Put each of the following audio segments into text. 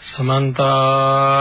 සමන්තා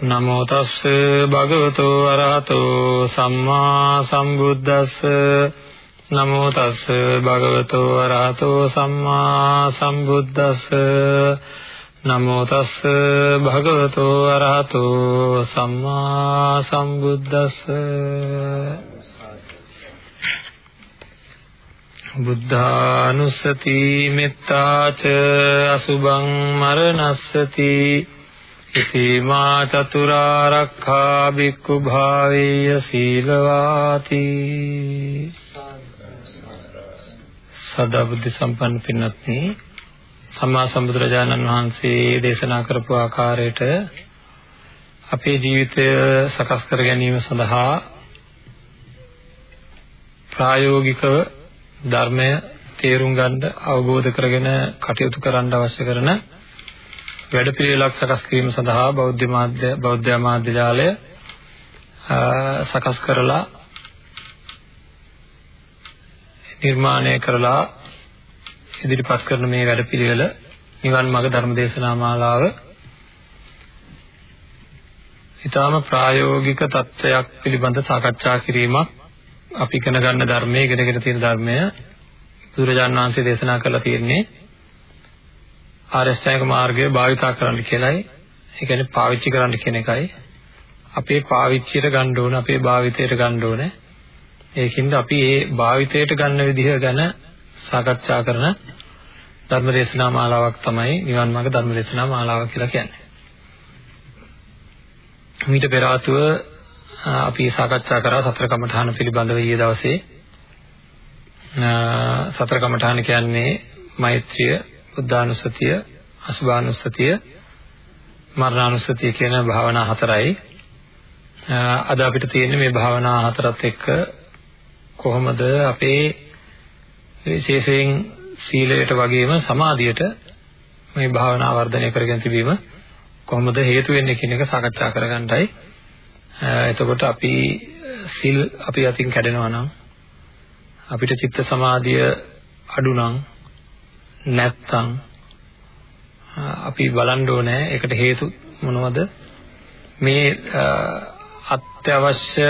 නමෝ තස්ස භගවතු අරහතෝ සම්මා සම්බුද්දස්ස. නමෝ තස්ස භගවතු අරහතෝ සම්මා සම්බුද්දස්ස. නමෝ තස්ස භගවතු අරහතෝ සම්මා සම්බුද්දස්ස. බුද්ධානුස්සති මෙත්තාච අසුභං මරණස්සති. ඉතිමා චතුරාරක්ඛා බික්ඛු භාවේය සීලවාති. සදා බුද්ධ සම්පන්න පින්වත්නි සම්මා සම්බුදුරජාණන් වහන්සේ දේශනා කරපු ආකාරයට අපේ ජීවිතය සකස් කර ගැනීම සඳහා ප්‍රායෝගිකව ධර්මය තේරුම් ගන්න අවබෝධ කරගෙන කටයුතු කරන්න අවශ්‍ය කරන වැඩපිළිවෙලක් සකස් කිරීම සඳහා බෞද්ධ මාධ්‍ය බෞද්ධ මාධ්‍ය ජාලය සකස් කරලා නිර්මාණය කරලා ඉදිරිපත් කරන මේ වැඩපිළිවෙල නිවන් මාර්ග ධර්ම දේශනා මාලාව. ඊටාම ප්‍රායෝගික தත්වයක් පිළිබඳ සාකච්ඡා කිරීමක් අපි ඉගෙන ගන්න ධර්මයේ ඉගෙනගෙන තියෙන ධර්මය බුදුරජාණන් වහන්සේ දේශනා කරලා තියෙන්නේ. ආරෂ්ඨායක මාර්ගය භාවිතා කරන්න කියලායි ඒ කියන්නේ පාවිච්චි කරන්න කියන එකයි අපේ පාවිච්චියට ගන්න ඕන අපේ භාවිතයට ගන්න ඕන ඒකින්ද අපි මේ භාවිතයට ගන්න විදිහ ගැන සාකච්ඡා කරන ධර්මදේශනා මාලාවක් තමයි නිවන් මාර්ග ධර්මදේශනා මාලාව කියලා කියන්නේ. මීට පෙර ආතුව අපි සාකච්ඡා කරා සතර කමඨාන පිළිබඳව ඊයේ දවසේ. සතර කමඨාන කියන්නේ මෛත්‍රිය, බුද්ධානුස්සතිය, අසුභානුස්සතිය, මරණානුස්සතිය කියන භාවනා හතරයි. අද අපිට තියෙන්නේ මේ භාවනා හතරත් එක්ක කොහොමද අපේ විශේෂයෙන් සීලයට වගේම සමාධියට මේ භාවනා වර්ධනය කරගෙන තිබීම කොහොමද හේතු වෙන්නේ කියන එක සාකච්ඡා කරගන්නයි. එතකොට අපි සිල් අපි අතින් කැඩෙනවා නම් අපිට චිත්ත සමාධිය අඩු නම් නැත්තම් අපි බලන්න ඕනේ ඒකට හේතු මොනවද මේ අත්‍යවශ්‍ය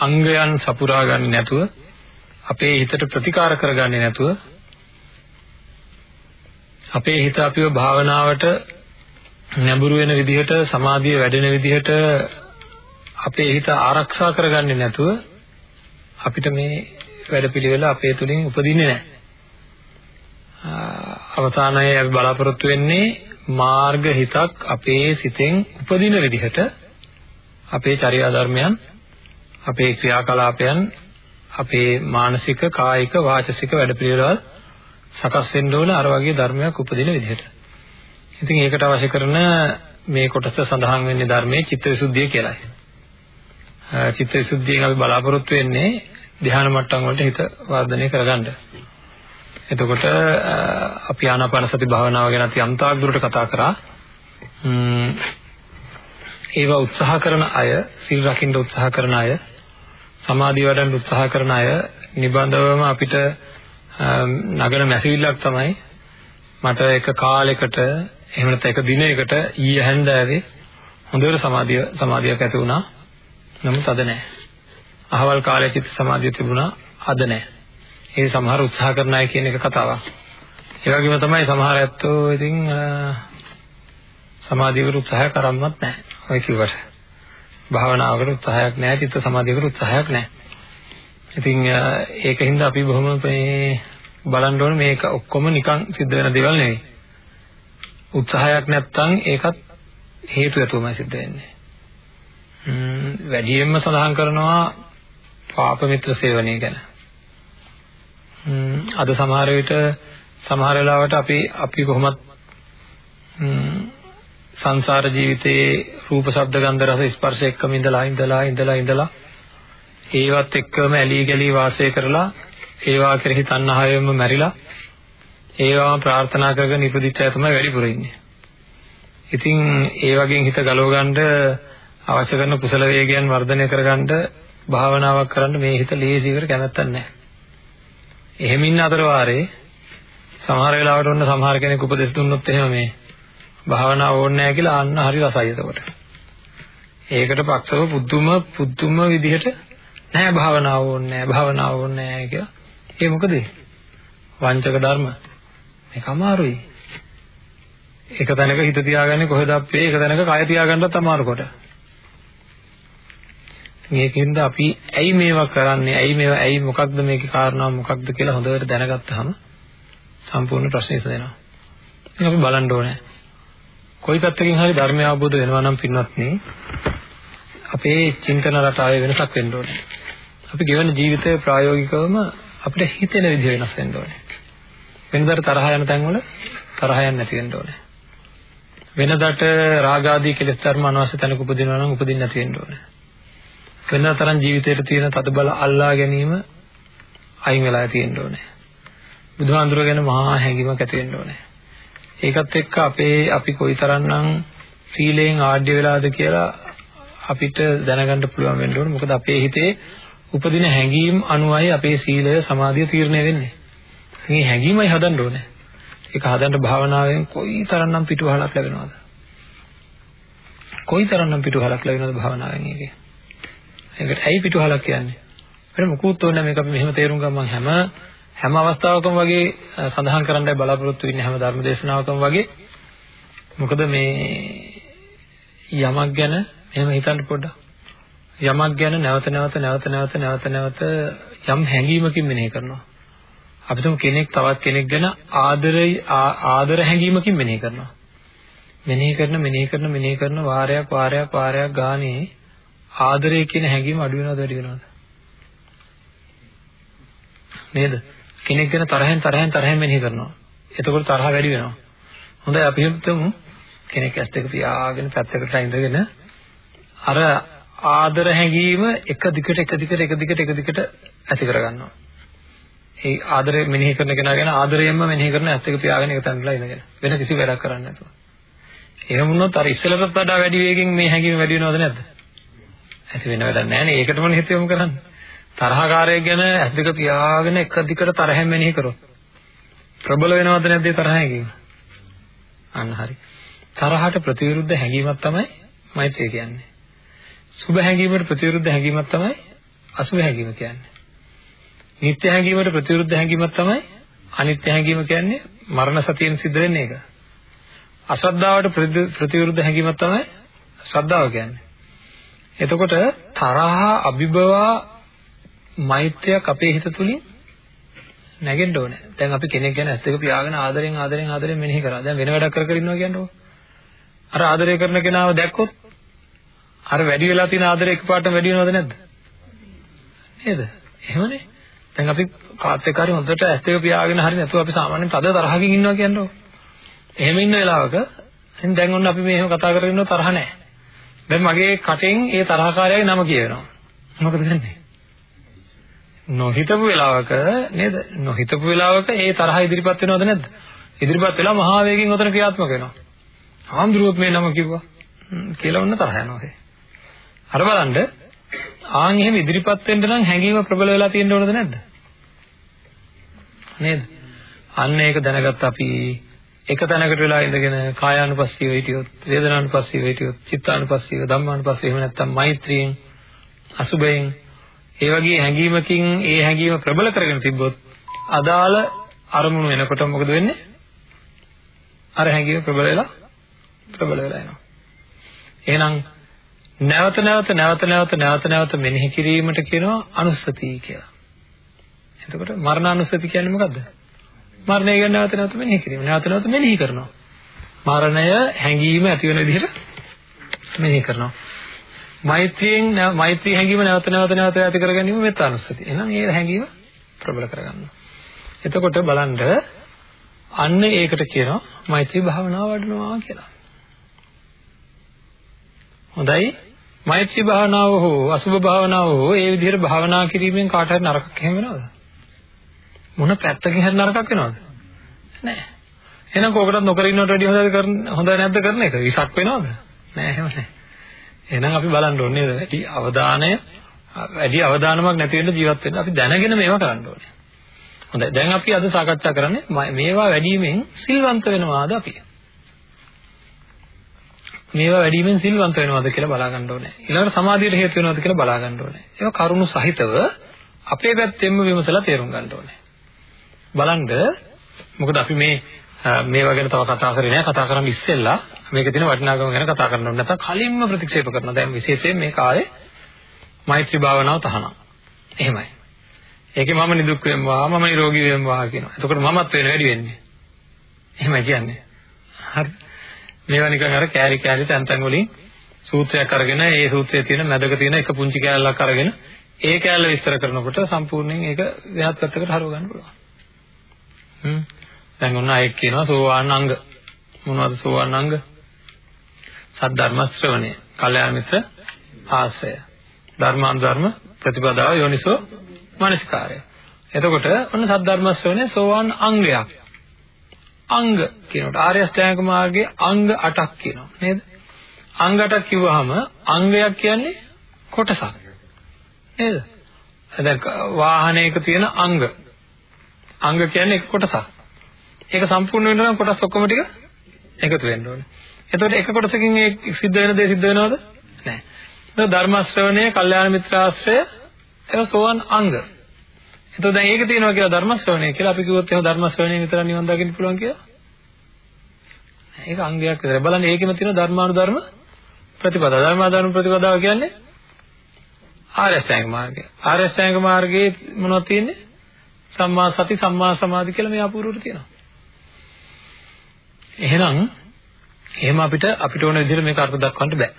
අංගයන් සපුරා ගන්න නැතුව අපේ හිතට ප්‍රතිකාර කරගන්නේ නැතුව අපේ හිත අපිව භාවනාවට නැඹුරු වෙන විදිහට සමාධිය වැඩෙන විදිහට අපේ හිත ආරක්ෂා කරගන්නේ නැතුව අපිට මේ වැඩපිළිවෙල අපේ තුලින් උපදින්නේ නැහැ. අවසානයේ අපි බලාපොරොත්තු වෙන්නේ මාර්ග හිතක් අපේ සිතෙන් උපදින විදිහට අපේ චර්යා ධර්මයන් අපේ ක්‍රියාකලාපයන් අපේ මානසික කායික වාචසික වැඩපිළිවෙළවල් සකස් වෙන්න ඕන අර වගේ ධර්මයක් උපදින විදිහට. ඉතින් ඒකට අවශ්‍ය කරන මේ කොටස සඳහන් වෙන්නේ ධර්මයේ චිත්තවිසුද්ධිය කියලායි. චිත්තවිසුද්ධියෙන් අපි බලාපොරොත්තු වෙන්නේ ධ්‍යාන මට්ටම් වලට හිත වර්ධනය කරගන්න. එතකොට අපි ආනාපාන සති භාවනාව ගැන අපි අන්තාක් දුරට කතා කරා. ඒවා උත්සාහ කරන අය, සිල් රකින්න උත්සාහ කරන අය, සමාධිය වඩන්න උත්සාහ කරන අය නිබඳවම අපිට නගන මැසිවිල්ලක් තමයි මට එක කාලයකට එහෙම නැත්නම් එක දිනයකට ඊයේ හැන්දෑවේ හොඳට සමාධිය සමාධියක් ඇති වුණා. නමුත් අද නැහැ. අහවල් කාලයේ චිත්ත සමාධිය තිබුණා අද නැහැ. ඒ සමහර උත්සාහ කරන අය කියන එක කතාවක්. ඒ වගේම තමයි සමහර ඇත්තෝ ඉතින් සමාධියකට උත්සාහය කරන්නවත් නැහැ. ඔය කිව්වට. භාවනාවකට උත්සාහයක් නැහැ, චිත්ත සමාධියකට උත්සාහයක් නැහැ. ඉතින් ඒකින්ද අපි බොහොම මේ බලන්න ඕනේ මේක ඔක්කොම නිකන් සිද්ධ වෙන දේවල් නෙවෙයි. උත්සාහයක් නැත්තම් ඒකත් හේතු ඇතුවමයි සිද්ධ වෙන්නේ. ම්ම් වැඩියෙන්ම සඳහන් කරනවා පාප මිත්‍ර සේවනය ගැන. ම්ම් අද සමහර විට සමහර වෙලාවට අපි අපි කොහොමත් සංසාර ජීවිතයේ රූප ශබ්ද ගන්ධ රස ස්පර්ශ එක්කම ඉඳලා ඉඳලා ඉඳලා ඉඳලා ඒවත් එක්කම ඇලී ගලී වාසය කරලා ඒවා කෙරෙහි තණ්හාවෙන්ම මැරිලා ඒවාම ප්‍රාර්ථනා කරගෙන ඉපදිච්ච අය තමයි වැඩිපුර ඉන්නේ. ඉතින් ඒ වගේ හිත ගලව ගන්න අවශ්‍ය කරන කුසල වේගයන් වර්ධනය කරගන්න භාවනාවක් කරන්න මේ හිත ලේසියකට කැමැත්තක් නැහැ. එහෙම ඉන්න අතර වාරේ සමහර වෙලාවට ඔන්න සමහර කෙනෙක් උපදෙස් දුන්නොත් එහෙම මේ භාවනාව ඕනේ නැහැ කියලා අන්න හරි රසයි එතකොට. ඒකට පක්ෂව පුදුම පුදුම විදිහට නැහැ භාවනාව ඕනේ නැහැ භාවනාව ඕනේ නැහැ කියලා. ඒ මොකද? වංචක ධර්ම. මේක අමාරුයි. එක තැනක හිත තියාගන්නේ කොහෙද අපේ එක තැනක කය තියාගන්නත් අමාරු කොට. මේකෙන්ද අපි ඇයි මේවා කරන්නේ ඇයි මේවා ඇයි මොකක්ද මේකේ කාරණා මොකක්ද කියලා හොඳට දැනගත්තාම සම්පූර්ණ ප්‍රශ්නේ ඉස්සෙනවා. ඉතින් අපි බලන්න ඕනේ. කොයි පැත්තකින් හරි ධර්මය අවබෝධ වෙනවා නම් පින්වත්නි අපේ චින්තන රටාවේ වෙනසක් වෙන්න ඕනේ. අපි ගෙවන ජීවිතය ප්‍රායෝගිකවම අපිට හිතෙන විදිහ වෙනස් වෙන්න ඕනේ. වෙනදාට තරහ යන තැන්වල තරහ යන්නේ නැති වෙන්න ඕනේ. වෙනදාට රාග ආදී කෙලෙස් ධර්ම අනවශ්‍ය තැනක උපදිනවා නම් උපදින්න නැති වෙන්න ඕනේ. වෙනදා තරම් ජීවිතයට තියෙන තදබල අල්ලා ගැනීම අයින් වෙලා තියෙන්න ඕනේ. බුදුහාඳුර ගැන මහා හැඟීමක් ඇති වෙන්න ඕනේ. ඒකත් එක්ක අපේ අපි කොයිතරම්නම් සීලයෙන් ආඩ්‍ය වෙලාද කියලා අපිට දැනගන්න පුළුවන් වෙන්න ඕනේ. මොකද අපේ හිතේ උපදින හැඟීම් අනුවයි අපේ සීලය සමාධිය තීරණය වෙන්නේ. මේ හැඟීමයි හදන්න ඕනේ. ඒක හදන්න භාවනාවෙන් කොයිතරම්නම් පිටුවහලක් ලැබෙනවද? කොයිතරම්නම් පිටුවහලක් ලැබෙනවද භාවනාවෙන් ඒකේ? ඒකට ඇයි පිටුවහලක් කියන්නේ? වෙන මොකුත් ඕනේ මේක අපි මෙහෙම තේරුම් ගමන් හැම හැම අවස්ථාවකම වගේ සඳහන් කරන්නයි බලාපොරොත්තු වෙන්නේ හැම ධර්ම දේශනාවකම වගේ. මොකද මේ යමක් ගැන එහෙම හිතන්න පොඩ්ඩක්. යමක් ගැන නැවත නැවත නැවත නැවත නැවත නැවත යම් හැඟීමකින් මෙනෙහි කරනවා. අපි තුමු කෙනෙක් තවත් කෙනෙක් ගැන ආදරයි ආදර හැඟීමකින් මෙනෙහි කරනවා. මෙනෙහි කරන මෙනෙහි කරන මෙනෙහි කරන වාරයක් වාරයක් වාරයක් ගානේ ආදරය කියන හැඟීම අඩු වෙනවද වැඩි වෙනවද නේද කෙනෙක් ගැන තරහෙන් තරහෙන් තරහෙන් මෙනෙහි කරනවා. එතකොට තරහ වැඩි වෙනවා. හොඳයි අපි හිතමු කෙනෙක් ඇස් දෙක පියාගෙන පැත්තකට ඉඳගෙන අර ආදර හැඟීම එක දිගට එක දිගට එක දිගට එක දිගට ඇති කරගන්නවා. ඒ ආදරය මෙනෙහි කරන කෙනා ගැන ආදරයෙන්ම මෙනෙහි කරන ඇස් දෙක පියාගෙන එක තැනලා ඉඳගෙන වෙන කිසි වැඩක් කරන්නේ නැතුව. එහෙම වුණොත් අර ඉස්සෙල්ලටත් වඩා වැඩි වේගෙන් මේ හැඟීම වැඩි වෙනවද නැද්ද? ඇති වෙන වැඩක් නැහැ නේ. ඒකටමනේ හිත යොමු කරන්නේ. තරහකාරයෙක් ගැන ඇස් දෙක පියාගෙන එක දිගට තරහෙන් මෙනෙහි කරොත් ප්‍රබල වෙනවද නැද්ද තරහෙන් අන්න හරි. තරහට ප්‍රතිවිරුද්ධ හැඟීමක් තමයි මෛත්‍රිය කියන්නේ. සුභ හැඟීමට ප්‍රතිවිරුද්ධ හැඟීමක් තමයි අසුභ හැඟීම කියන්නේ. නිත්‍ය හැඟීමට ප්‍රතිවිරුද්ධ හැඟීමක් තමයි අනිත්‍ය හැඟීම කියන්නේ මරණ සතියෙන් සිද්ධ වෙන්නේ ඒක. අශ්‍රද්ධාවට ප්‍රතිවිරුද්ධ හැඟීමක් තමයි ශ්‍රද්ධාව කියන්නේ. එතකොට තරහ අභිභවා මෛත්‍රියක් අපේ හිත තුලින් නැගෙන්න ඕනේ. දැන් අපි කෙනෙක් ගැන ඇස් දෙක පියාගෙන ආදරෙන් ආදරෙන් ආදරෙන් මෙනෙහි කරා. දැන් වෙන වැඩක් කර කර ඉන්නවා කියන්නකො. අර ආදරය කරන කෙනාව දැක්කොත් අර වැඩි වෙලා තියෙන ආදරය එකපාරටම වැඩි වෙනවද නැද්ද? නේද? එහෙමනේ. දැන් අපි කාත් එක්ක හරි හොඳට ඇස් දෙක පියාගෙන හරි නැතුව අපි සාමාන්‍යයෙන් තද තරහකින් ඉන්නවා කියන්නකො. එහෙම ඉන්න වෙලාවක දැන් ඔන්න අපි මේ එහෙම කතා කරගෙන ඉන්නව තරහ නැහැ. දැන් මගේ කටෙන් ඒ තරහකාරයාගේ නම කියවෙනවා. මොකද වෙන්නේ? නොහිතපු වෙලාවක නේද? නොහිතපු වෙලාවක ඒ තරහ ඉදිරිපත් වෙනවද නැද්ද? ඉදිරිපත් වෙලා මහා වේගෙන් උතන ක්‍රියාත්මක වෙනවා. ආන්දරුවොත් මේ නම කිව්වා කියලා වුණ තරහ යනවා ඒ. අර බලන්න ආන් එහෙම ඉදිරිපත් වෙන්න නම් හැඟීම ප්‍රබල වෙලා තියෙන්න ඕනද නැද්ද? නේද? අන්න ඒක දැනගත්ත අපි එක තැනකට වෙලා ඉඳගෙන කායානුපස්සීව හිටියොත් වේදනානුපස්සීව හිටියොත් චිත්තානුපස්සීව ධම්මානුපස්සීව එහෙම නැත්නම් මෛත්‍රියෙන් අසුබයෙන් ඒ වගේ හැඟීමකින් ඒ හැඟීම ප්‍රබල කරගෙන තිබ්බොත් අදාළ අරමුණු එනකොට මොකද වෙන්නේ? අර හැඟීම ප්‍රබල වෙලා ප්‍රබල වෙලා එනවා. එහෙනම් නැවත නැවත නැවත නැවත නැවත නැවත මෙනෙහි කිරීමට කියනවා අනුස්සති කියලා. එතකොට මරණානුස්සති කියන්නේ මොකද්ද? මරණය ගැන නැවත නැවත මෙනෙහි කිරීම. නැවත නැවත මෙනෙහි කරනවා. මරණය හැඟීම ඇති වෙන විදිහට මෙනෙහි කරනවා. මෛත්‍රියෙන් මෛත්‍රී හැඟීම නැවත නැවත නැවත ඇති කර ගැනීම මෙත්තානුස්සතිය. එහෙනම් ඒ හැඟීම ප්‍රබල කරගන්නවා. එතකොට බලන්න අන්න ඒකට කියනවා මෛත්‍රී භාවනාව වඩනවා කියලා. හොඳයි. මෛත්‍රී භාවනාව හෝ අසුභ භාවනාව හෝ ඒ විදිහට භාවනා කිරීමෙන් කාට හරි නරකක් එහෙම වෙනවද? මොන පැත්තකින් හරි නරකක් වෙනවද? නැහැ. එහෙනම් කෝකටත් නොකර ඉන්නවට වැඩිය හොඳද කරන හොඳ නැද්ද කරන එක? විසක් වෙනවද? නෑ එහෙම නෑ. එහෙනම් අපි බලන්න ඕනේ නේද? වැඩි අවධානය වැඩි අවධානමක් නැති වෙන්න ජීවත් වෙන්න අපි දැනගෙන මේවා කරන්න ඕනේ. හොඳයි. දැන් අපි අද සාකච්ඡා කරන්නේ මේවා වැඩිමෙන් සිල්වන්ත වෙනවාද අපි? මේවා වැඩිමෙන් සිල්වන්ත වෙනවද කියලා බලා ගන්න ඕනේ. ඊළඟට සමාධියට හේතු වෙනවද කියලා බලා ගන්න ඕනේ. ඒවා කරුණු සහිතව අපේ පැත්තෙන්ම විමසලා තේරුම් ගන්න ඕනේ. බලන්න මොකද අපි මේ මේවා ගැන තව කතා කරේ නෑ. කතා කරන්න ඉස්සෙල්ලා මේකේ තියෙන වටිනාකම ගැන කතා කරන්න ඕනේ. නැත්නම් කලින්ම ප්‍රතික්ෂේප කරනවා. දැන් විශේෂයෙන් මේ කාලේ මෛත්‍රී භාවනාව තහනම්. එහෙමයි. ඒකේ මම නිදුක් වෙම්වා මම නිරෝගී වෙම්වා කියනවා. එතකොට මමත් වෙන වැඩි වෙන්නේ. එහෙමයි කියන්නේ. හරි. මේවා නිකන් අර කෑලි කෑලි තැන් තැන් වලින් සූත්‍රයක් අරගෙන ඒ සූත්‍රයේ තියෙන මැදක තියෙන එක පුංචි කෑල්ලක් අරගෙන ඒ කෑල්ල විස්තර කරනකොට සම්පූර්ණයෙන් ඒක වෙනත් පැත්තකට හරව ගන්න පුළුවන්. හ්ම් දැන් ඔන්න අයෙක් කියනවා සෝවාන් අංග. මොනවද සෝවාන් අංග? සද්ධර්ම ශ්‍රවණය, කල්යාණ මිත්‍ර ආශ්‍රය, ධර්මානුධර්ම ප්‍රතිපදාව යෝනිසෝ මනසිකාරය. එතකොට ඔන්න සද්ධර්ම ශ්‍රවණය සෝවාන් අංගයක්. අංග කියනකොට ආර්ය අෂ්ටාංග මාර්ගයේ අංග 8ක් කියනවා නේද? අංග 8ක් කිව්වහම අංගයක් කියන්නේ කොටසක්. නේද? දැන් වාහනයක තියෙන අංග. අංග කියන්නේ එක කොටසක්. ඒක සම්පූර්ණ වෙන්න නම් කොටස් ඔක්කොම ටික එකතු වෙන්න ඕනේ. එතකොට එක කොටසකින් ඒ සිද්ධ වෙන දේ සිද්ධ වෙනවද? නැහැ. ඒක ධර්ම ශ්‍රවණය, කල්යාණ මිත්‍රාශ්‍රය, ඒක සෝවන් අංග. එතකොට දැන් ඒක තියෙනවා කියලා ධර්ම ශ්‍රවණය කියලා අපි කිව්වොත් එහෙනම් ධර්ම ශ්‍රවණය විතර නිවන් දකින්න පුළුවන් කියලා. ඒක අංගයක් විතර. බලන්න ඒකෙම තියෙන ධර්මානුධර්ම ප්‍රතිපදාව. ධර්මානුධර්ම ප්‍රතිපදාව කියන්නේ ආර්ය අෂ්ටාංග මාර්ගය. ආර්ය අෂ්ටාංග මාර්ගයේ මොනවද තියෙන්නේ? සම්මා සති, සම්මා සමාධි කියලා මේ අපූර්වට තියෙනවා. එහෙනම් එහෙම අපිට අපිට ඕන විදිහට මේක අර්ථ දක්වන්න බෑ.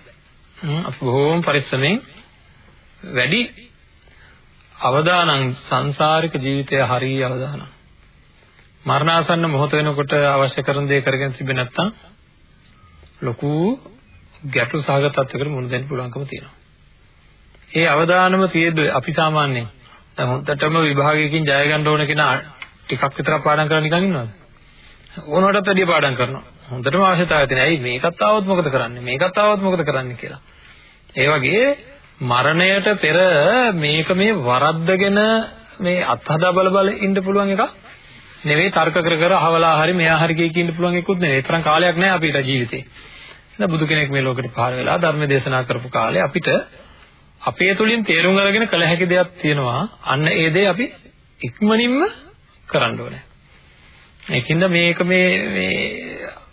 අපි බොහෝම පරිස්සමෙන් වැඩි අවදානම් සංසාරික ජීවිතය හරිය අවදානම්. මරණාසන්න මොහොත වෙනකොට අවශ්‍ය කරන දේ කරගෙන තිබෙන්නේ නැත්නම් ලොකු ගැටලු සහගත තත්යකට මුහුණ දෙන්න පුළුවන්කම තියෙනවා. ඒ අවදානම තියෙද්දි අපි සාමාන්‍යයෙන් දැන් හොඳටම විභාගයකින් ජය ගන්න ඕන කෙනා ටිකක් විතර පාඩම් කරලා නිකන් ඉන්නවද? ඕනකටත් වැඩිය පාඩම් කරනවා. හොඳටම අවශ්‍යතාවය තියෙන. ඇයි මේකත් ආවොත් මොකද කරන්නේ? මේකත් ආවොත් මොකද කරන්නේ කියලා. ඒ වගේ මරණයට පෙර මේක මේ වරද්දගෙන මේ අත්හදා බල බල ඉන්න පුළුවන් එකක් නෙවෙයි තර්ක කර කර අහවලා හරි මෙහා හරි කිය කින්න පුළුවන් එකකුත් නෙවෙයි. තරම් කාලයක් නැහැ අපිට ජීවිතේ. දැන් බුදු කෙනෙක් මේ ලෝකෙට පහළ වෙලා ධර්ම දේශනා කරපු කාලේ අපිට අපේ තුලින් තේරුම් අරගෙන කළ හැකි දෙයක් තියෙනවා. අන්න ඒ දේ අපි ඉක්මනින්ම කරන්න ඕනේ. ඒකින්ද මේක මේ මේ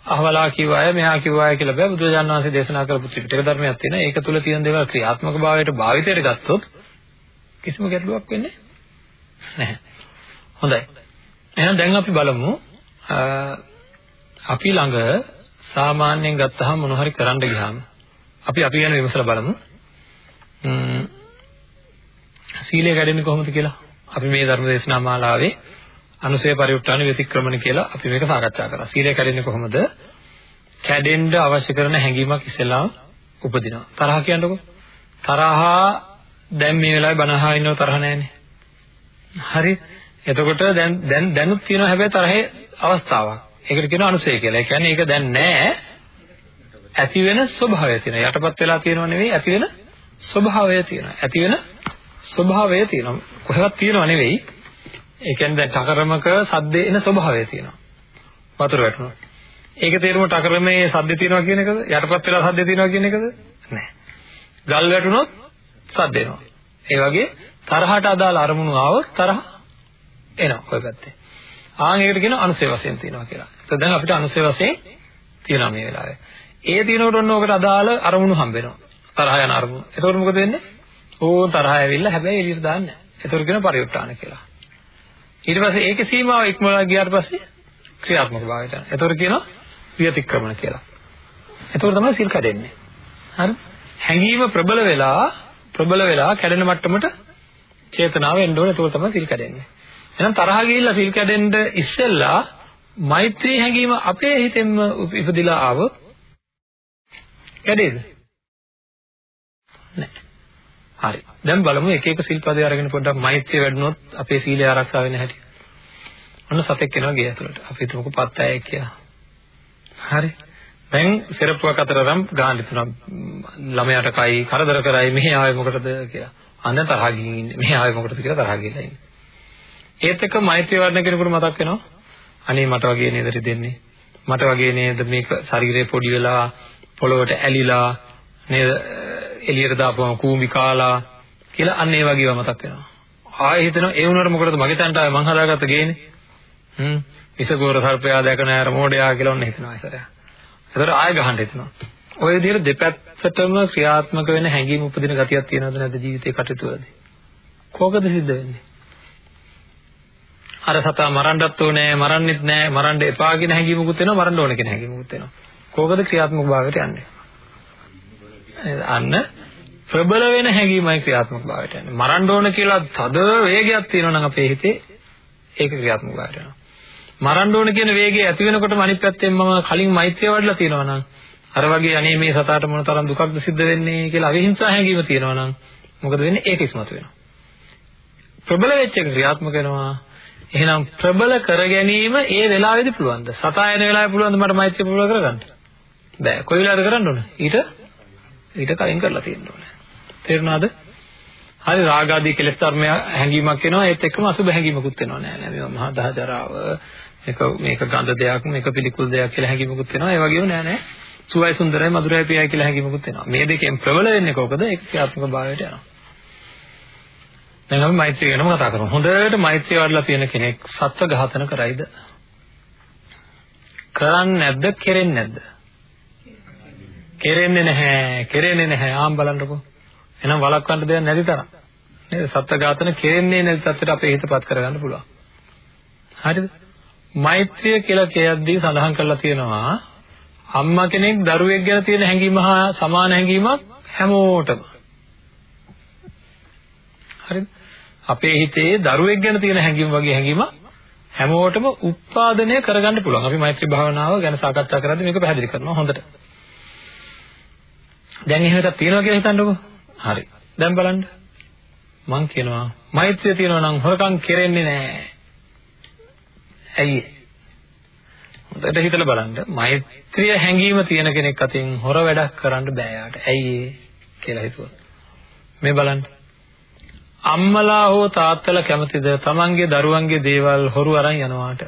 අහවලා කිව්ව අය මෙහා කිව්ව අය කියලා බෑ බුදුරජාණන් වහන්සේ දේශනා කරපු ත්‍රිපිටක ධර්මයක් තියෙනවා. ඒක තුල තියෙන දේවල් ක්‍රියාත්මක භාවයට භාවිතයට ගත්තොත් කිසිම ගැටලුවක් වෙන්නේ නැහැ. හොඳයි. එහෙනම් දැන් අපි බලමු අපි ළඟ සාමාන්‍යයෙන් ගත්තහම මොන හරි කරන්න ගියාම අපි අපි ගැන විමසලා බලමු. සීලය කැඩෙන්නේ කොහොමද කියලා. අපි මේ ධර්ම දේශනා මාලාවේ අනුසය පරිඋත්ථාන ව්‍යතික්‍රමණ කියලා අපි මේක සාකච්ඡා කරා. සීලය කැඩෙන්නේ කොහොමද? කැඩෙන්න අවශ්‍ය කරන හැඟීමක් ඉස්සෙල්ලාම උපදිනවා. තරහ කියන්නකො. තරහා දැන් මේ වෙලාවේ බනහා ඉන්නව තරහ නැහැනේ. හරි. එතකොට දැන් දැන් දැනුත් තියෙනවා හැබැයි තරහේ අවස්ථාවක්. ඒකට කියනවා අනුසය කියලා. ඒ කියන්නේ ඒක දැන් නැහැ. ඇති වෙන ස්වභාවය තියෙනවා. යටපත් වෙලා තියෙනව නෙවෙයි ඇති වෙන ස්වභාවය තියෙනවා. ඇති වෙන ස්වභාවය තියෙනවා. කොහෙවත් තියෙනව නෙවෙයි. ඒ කියන්නේ දැන් ටකරමක සද්දේ එන ස්වභාවය තියෙනවා. වතුර වැටුණා. ඒක තේරුම ටකරමේ සද්දේ තියෙනවා කියන එකද? යටපත් වෙලා සද්දේ තියෙනවා කියන එකද? නැහැ. ගල් වැටුණොත් සද්ද එනවා. ඒ වගේ තරහට අදාළ අරමුණු ආවොත් තරහ එනවා ඔය පැත්තේ. ආන් ඒකට කියන අනුසය වශයෙන් තියෙනවා කියලා. ඒත් දැන් අපිට අනුසය වශයෙන් තියෙනවා මේ වෙලාවේ. ඒ තියෙනකොට ඔන්න ඔකට අදාළ අරමුණු හම්බ වෙනවා. තරහ යන අරමුණ. එතකොට මොකද වෙන්නේ? ඕන් තරහ ඇවිල්ලා හැබැයි එළියට දාන්නේ නැහැ. ඒතර කියන පරිඋත්තාන කියලා. ඊට පස්සේ ඒකේ සීමාව ඉක්මවලා ගියාට පස්සේ ක්‍රියාත්මක භාවයට යනවා. ඒතර කියනවා විතික්‍රමණ කියලා. ඒතර තමයි සිල් කැඩෙන්නේ. හරි? හැඟීම ප්‍රබල වෙලා ප්‍රබල වෙලා කැඩෙන මට්ටමට චේතනාව එන්න ඕනේ. ඒතර තමයි සිල් කැඩෙන්නේ. එහෙනම් තරහ ගිහිල්ලා සිල් කැඩෙන්න ඉස්සෙල්ලා මෛත්‍රී හැඟීම අපේ හිතෙන්ම ඉපදිලා ආවොත් කැඩේද? නැහැ. හරි. දැන් බලමු එක එක සිල්පදේ අරගෙන පොඩ්ඩක් මෛත්‍රිය වැඩුණොත් අපේ සීලය ආරක්ෂා වෙන්නේ නැහැටි. ඔන්න සතෙක් එනවා ගේ ඇතුළට. අපි හිතමුකෝ පත්තෑයෙක් කියලා. හරි. දැන් සෙරප්පුවක් අතර රම් ගාන්න තුනක් ළමයාට කයි කරදර කරයි මෙහි ආවේ මොකටද කියලා. අන්න තරහ ගිහින් ඉන්නේ. මෙහි ආවේ මොකටද කියලා තරහ ගිහලා ඉන්නේ. ඒත් එක්ක මෛත්‍රිය වඩන කෙනෙකුට මතක් වෙනවා. අනේ මට වගේ නේද දෙන්නේ. මට වගේ නේද මේක ශරීරේ පොඩි වෙලා පොළොවට ඇලිලා නේද එළියට දාපුවම කූඹි කාලා කියලා අන්න ඒ වගේව මතක් වෙනවා. ආයෙ හිතෙනවා ඒ වුණාට මොකටද මගේ තැනට ආවේ මං හදාගත්ත ගේනේ. හ්ම් විසගෝර සර්පයා දැක නෑර මොඩයා කියලා ඔන්න හිතනවා ඉතරය. ඒතර ආයෙ ගහන්න හිතනවා. ඔය විදිහට දෙපැත්තටම ක්‍රියාත්මක වෙන හැඟීම් උපදින ගතියක් තියෙනවද නැද්ද ජීවිතේ කටයුතු වලදී? කෝකද සිද්ධ වෙන්නේ? අර සතා මරන්නත් ඕනේ මරන්නෙත් නෑ මරන්න එපා කියන හැඟීමකුත් වෙනවා මරන්න ඕන කියන හැඟීමකුත් වෙනවා. කෝකද ක්‍රියාත්මක භාවයට යන්නේ? අන්න ප්‍රබල වෙන හැඟීමයි ක්‍රියාත්මක භාවයට යන්නේ. මරන්න ඕන කියලා තද වේගයක් තියෙනවා නම් අපේ හිතේ ඒක ක්‍රියාත්මක භාවයට යනවා. මරන්න ඕන කියන වේගය ඇති වෙනකොටම අනිත් පැත්තෙන් මම කලින් මෛත්‍රිය වඩලා තියෙනවා නම් අර වගේ අනේ මේ සතාට මොන තරම් දුකක්ද සිද්ධ වෙන්නේ කියලා අවිහිංසා හැඟීම තියෙනවා නම් මොකද වෙන්නේ? ඒක ඉස්මතු වෙනවා. ප්‍රබල වෙච්ච එක ක්‍රියාත්මක වෙනවා. එහෙනම් ප්‍රබල කර ගැනීම ඒ වෙලාවේදී පුළුවන්ද? සතා එන වෙලාවේ පුළුවන්ද මට මෛත්‍රිය ප්‍රබල කරගන්න? බෑ. කොයි වෙලාවද කරන්න ඕන? ඊට ඊට කලින් කරලා තියෙන්න ඕනේ. තේරුණාද? හරි රාග ආදී කෙලෙස් ධර්ම හැඟීමක් එනවා. ඒත් එක්කම අසුබ හැඟීමකුත් එනවා. නෑ නෑ මේවා මහා දහජරාව මේක මේක ගඳ දෙයක් මේක පිළිකුල් දෙයක් කියලා හැඟීමකුත් එනවා. ඒ වගේම නෑ නෑ. සුවයි සුන්දරයි මధుරයි ප්‍රියයි කියලා හැඟීමකුත් එනවා. මේ දෙකෙන් ප්‍රබල වෙන්නේ කොහොමද ඒක ක්‍රියාත්මක භාවයට යනවා. දැන් අපි මෛත්‍රිය ගැනම කතා කරමු. හොඳට මෛත්‍රිය වඩලා තියෙන කෙනෙක් සත්ව ඝාතන කරයිද? කරන්නේ නැද්ද? කෙරෙන්නේ නැද්ද? කෙරෙන්නේ නැහැ කෙරෙන්නේ නැහැ. ආම් බලන්නකෝ. එහෙනම් වළක්වන්න දෙයක් නැති තරම්. නේද? සත්ත්ව ඝාතන කෙරෙන්නේ නැති තත්ත්වයට අපේ හිතපත් කරගන්න පුළුවන්. හරිද? මෛත්‍රිය කියලා කියද්දී සඳහන් කරලා තියෙනවා අම්මා කෙනෙක් දරුවෙක් ගැන තියෙන හැඟීම හා සමාන හැඟීමක් හැමෝටම. හරිද? අපේ හිතේ දරුවෙක් ගැන තියෙන හැඟීම වගේ හැඟීමක් හැමෝටම උත්පාදනය කරගන්න පුළුවන්. අපි මෛත්‍රී භාවනාව ගැන සාකච්ඡා කරද්දී මේක පැහැදිලි කරනවා හොඳට. දැන් එහෙම එකක් තියෙනවා කියලා හිතන්නකෝ. හරි. දැන් බලන්න. මං කියනවා මෛත්‍රිය තියෙනවා නම් හොරකම් කෙරෙන්නේ නැහැ. ඇයි? හොඳට හිතලා බලන්න. මෛත්‍රිය හැංගීම තියෙන කෙනෙක් අතින් හොර වැඩක් කරන්න බෑ යාට. ඇයි කියලා හිතුවා. මේ බලන්න. අම්මලා හෝ තාත්තලා කැමතිද තමන්ගේ දරුවන්ගේ දේවල් හොරු අරන් යනවාට?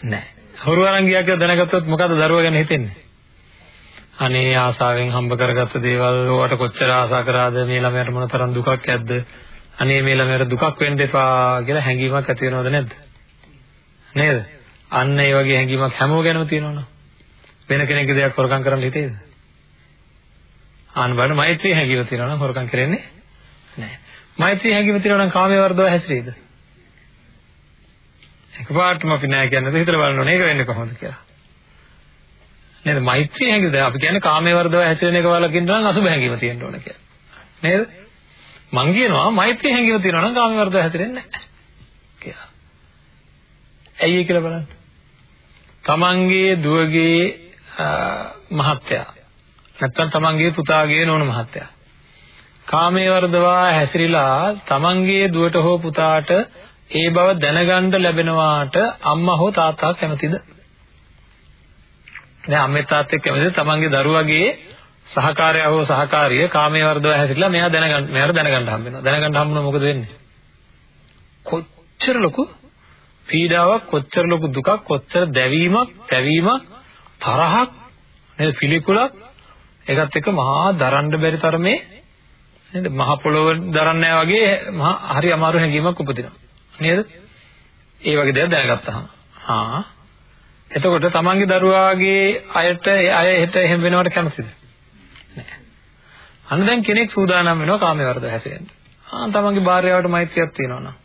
නෑ. හොරු අරන් ගියා කියලා දැනගත්තොත් මොකද දරුවා ගැන හිතෙන්නේ? අනේ ආසාවෙන් හම්බ කරගත්ත දේවල් ඕවට කොච්චර ආසා කරාද? මේ ළමයාට මොන තරම් දුකක් ඇද්ද? අනේ මේ ළමයාට දුකක් වෙන්න එපා කියලා හැඟීමක් ඇති වෙනවද නැද්ද? නේද? අන්න ඒ වගේ හැඟීමක් හැමෝම ගැනම තියෙනවනේ වෙන කෙනෙක්ගේ දෙයක් හොරකම් කරන්න හිතේද? ආන් බලන්න මෛත්‍රී හැඟීම තියෙනවා නම් හොරකම් කරන්නේ නැහැ. මෛත්‍රී හැඟීම තියෙනවා නම් කාමයේ වර්ධව හැසිරෙයිද එකපාරටම අපි නෑ කියන්නේ. හිතලා බලන්න ඕනේ. ඒක වෙන්නේ කොහොමද කියලා. නේද? මෛත්‍රී හැඟීම දැන් අපි කියන්නේ කාමයේ වර්ධව හැසිරෙන එක වලකින් නම් අසුබ හැඟීම තියෙන්න ඕන කියලා. නේද? මං කියනවා මෛත්‍රී හැඟීම තියෙනවා නම් කාමයේ වර්ධව හැසිරෙන්නේ නැහැ කියලා. ඇයි ඒ කියලා බලන්න. තමන්ගේ දුවගේ මහත්තයා. නැත්තම් තමන්ගේ පුතාගේ නෝන මහත්තයා. කාමයේ වර්ධවා හැසිරීලා තමන්ගේ දුවට හෝ පුතාට ඒ බව දැනගන්න ලැබෙනවාට අම්මා හෝ තාත්තා කැමතිද? දැන් අම්මේ තාත්තෙක් කැමතිද තමන්ගේ දරුවගේ සහකාරය හෝ සහකාරිය කාමයේ වර්ධව හැසිරලා මෙයා දැනගන්න මෙයාට දැනගන්න හම්බ වෙනවා. දැනගන්න හම්බුනොත් මොකද වෙන්නේ? කොච්චර ලොකු පීඩාවක්, කොච්චර ලොකු දුකක්, කොච්චර දැවීමක්, තැවීමක්, තරහක්, නේද පිළිකුලක් ඒකත් එක්ක මහා දරන්න බැරි තරමේ නේද මහ පොළොව දරන්නේ වගේ මහා හරි අමාරු හැඟීමක් උපදිනවා. නේද? ඒ වගේ දේවල් දැනගත්තාම. හා එතකොට තමන්ගේ දරුවාගේ අයට අය හෙට එහෙම වෙනවට කැමතිද? නැහැ. අන්න දැන් කෙනෙක් සූදානම් වෙනවා කාමයේ වර්ධව හැසිරෙන්න. ආ තමන්ගේ භාර්යාවට මෛත්‍රියක් තියෙනවා නම්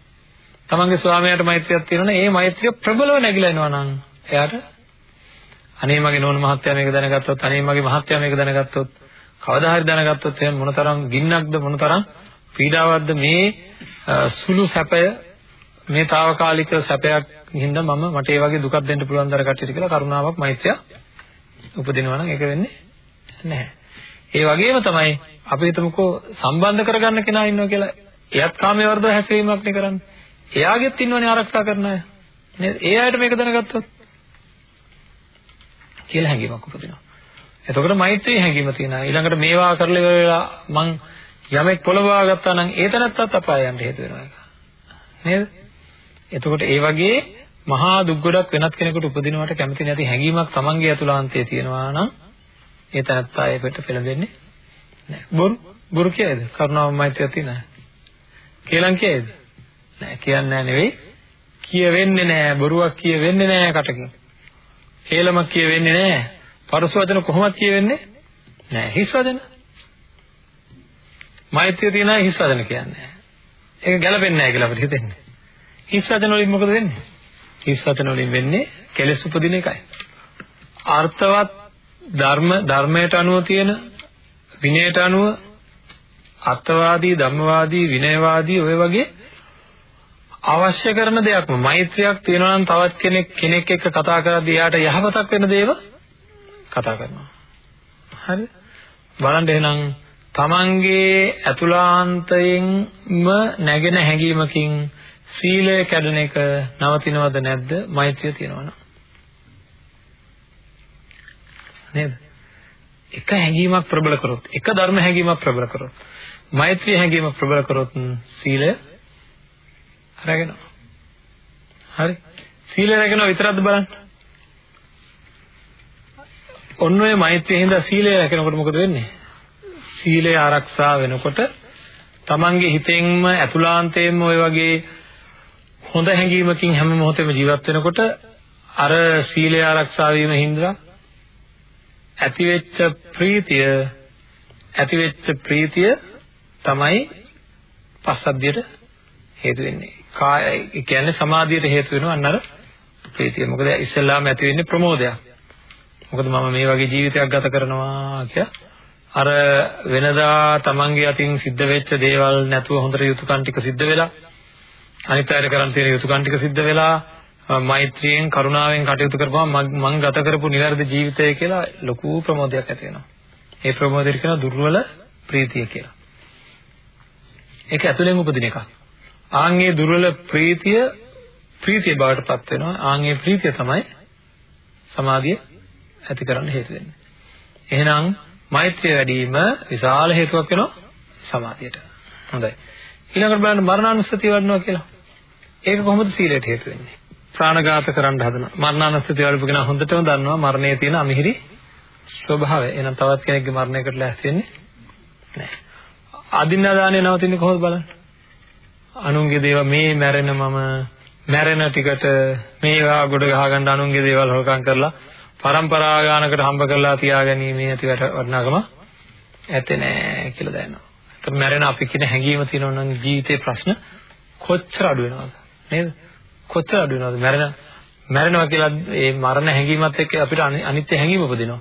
තමන්ගේ ස්වාමියාට මෛත්‍රියක් තියෙනවා නම් ඒ මෛත්‍රිය ප්‍රබලව නැగిලා එනවා නම් එයාට අනේ මගේ නෝන මහත්තයා මේක දැනගත්තොත් අනේ මගේ මහත්තයා මේක දැනගත්තොත් කවදා හරි දැනගත්තොත් එහෙනම් මොනතරම් ගින්නක්ද මොනතරම් පීඩාවක්ද මේ සුළු සැපය මේ తాවකාලික සැපයක් හින්දා මම මට ඒ වගේ දුකක් දෙන්න පුළුවන් දර කට්ටියට කියලා කරුණාවක් මෛත්‍රිය උපදිනවා නම් ඒක වෙන්නේ නැහැ. ඒ වගේම තමයි අපි හිතමුකෝ සම්බන්ධ කරගන්න කෙනා ඉන්නවා කියලා එයත් කාමයේ වර්ධව හැසිරීමක් නේ කරන්නේ. එයාගෙත් ඉන්නවනේ ආරක්ෂා කරන අය. නේද? ඒ අයට මේක දැනගත්තොත් කියලා හැඟීමක් උපදිනවා. එතකොට මෛත්‍රී හැඟීම තියෙනවා. ඊළඟට මේවා කරලා ඉවර වෙලා මං යමෙක් පොළවා ගත්තා නම් ඒ තැනත්තත් අපාය යන්න හේතු වෙනවා ඒක. නේද? එතකොට ඒ වගේ මහා දුක් ගොඩක් වෙනත් කෙනෙකුට උපදිනවට කැමති නැති හැඟීමක් Tamange අතුලාන්තයේ තියෙනවා නම් ඒ තැනත්තා ඒකට පෙළඹෙන්නේ නැහැ. බොරු බොරු කියයිද? කරුණාව මෛත්‍රිය තියෙනවා. කියලා කියයිද? නෑ කියන්නේ නෙවෙයි. කියවෙන්නේ නෑ බොරුවක් කියවෙන්නේ නෑ කටකින්. හේලමක් කියවෙන්නේ නෑ. පරස වචන කොහොමද කියවෙන්නේ? නෑ හිස් වචන. මෛත්‍රිය තියන අය හිස් වචන කියන්නේ. ඒක ගැලපෙන්නේ නෑ කියලා අපිට හිතෙන්නේ. හිස් වචන වලින් මොකද වෙන්නේ? හිස් වචන වලින් වෙන්නේ කෙලෙස් උපදින එකයි. අර්ථවත් ධර්ම ධර්මයට අනුව තියෙන විනයට අනුව අත්වාදී ධම්මවාදී විනයවාදී ඔය වගේ අවශ්‍ය කරන දෙයක්ම මෛත්‍රියක් තියෙනවා නම් තවත් කෙනෙක් කෙනෙක් එක්ක කතා කරද්දී එයාට යහපතක් වෙන දේව කතා කරනවා. හරි? බලන්න එහෙනම් තමන්ගේ ඇතුළාන්තයෙන්ම නැගෙන හැඟීමකින් සීලය කැඩෙන එක නවතිනවද නැද්ද? මෛත්‍රිය තියෙනවනම්. නේද? එක හැඟීමක් ප්‍රබල කරොත්, එක ධර්ම හැඟීමක් ප්‍රබල කරොත්, මෛත්‍රී හැඟීම ප්‍රබල කරොත් සීලය රැගෙනවා. හරි. සීල රැගෙනවා විතරක්ද බලන්න. ඔන්න ඔය මෛත්‍රිය හින්දා සීලය රැකෙනකොට මොකද වෙන්නේ? සීලය ආරක්ෂා වෙනකොට තමන්ගේ හිතෙන්ම ඇතුළාන්තයෙන්ම ඔය වගේ හොඳ හැඟීමකින් හැම මොහොතෙම ජීවත් වෙනකොට අර සීලය ආරක්ෂා වීම හින්දා ඇතිවෙච්ච ප්‍රීතිය ඇතිවෙච්ච ප්‍රීතිය තමයි පස්සද්ධියට හේතු වෙන්නේ. කාය කියන්නේ සමාධියට හේතු වෙනවා අන්න අර ප්‍රීතිය. මොකද ඉස්සෙල්ලාම ඇති වෙන්නේ ප්‍රමෝදයක්. මොකද මම මේ වගේ ජීවිතයක් ගත කරනවා කියලා අර වෙනදා තමන්ගේ අතින් සිද්ධ වෙච්ච දේවල් නැතුව හොඳට යුතුයකම් ටික සිද්ධ වෙලා අනිත් අයට කරන් තියෙන යුතුයකම් ටික සිද්ධ වෙලා මෛත්‍රියෙන් කරුණාවෙන් කටයුතු කරපුවම මම ගත කරපු නිවැරදි ජීවිතය කියලා ලොකු ප්‍රමෝදයක් ඇති වෙනවා. ඒ ප්‍රමෝදයට කියනවා දුර්වල ප්‍රීතිය කියලා. ඒක ඇතුලෙන් උපදින එකක්. ආන්ගේ දුර්වල ප්‍රීතිය ප්‍රීතිය බවට පත් වෙනවා. ආන්ගේ ප්‍රීතිය තමයි සමාධිය ඇති කරන්න හේතු වෙන්නේ. එහෙනම් මෛත්‍රිය වැඩි වීම විශාල හේතුවක් වෙනවා සමාධියට. හොඳයි. ඊළඟට බලන්න මරණානුස්සතිය වඩනවා කියලා. ඒක කොහොමද සීලයට හේතු වෙන්නේ? ප්‍රාණඝාත කරන්න හදනවා. මරණානුස්සතිය වඩපු කෙනා හොඳටම දන්නවා මරණයේ තියෙන අමිහිරි ස්වභාවය. එහෙනම් තවත් කෙනෙක්ගේ මරණයකට ලෑස්ති වෙන්නේ නැහැ. අදින්නාදානේ නවතින්නේ කොහොමද බලන්න? අනුන්ගේ දේවල් මේ මැරෙන මම මැරෙන ටිකට මේවා ගොඩ ගහ ගන්න අනුන්ගේ දේවල් හොරකම් කරලා પરම්පරා ගානකට හම්බ කරලා තියාගැනීමේ ඇති වටිනාකම ඇත්තේ නෑ කියලා දැනනවා. ඒක මැරෙන අපි කියන හැඟීම තියෙනවා නම් ජීවිතේ ප්‍රශ්න කොච්චර අඩු වෙනවද නේද? කොච්චර අඩු වෙනවද මැරෙන මැරෙනවා කියලා ඒ මරණ හැඟීමත් එක්ක අපිට අනිත්‍ය හැඟීම උපදිනවා.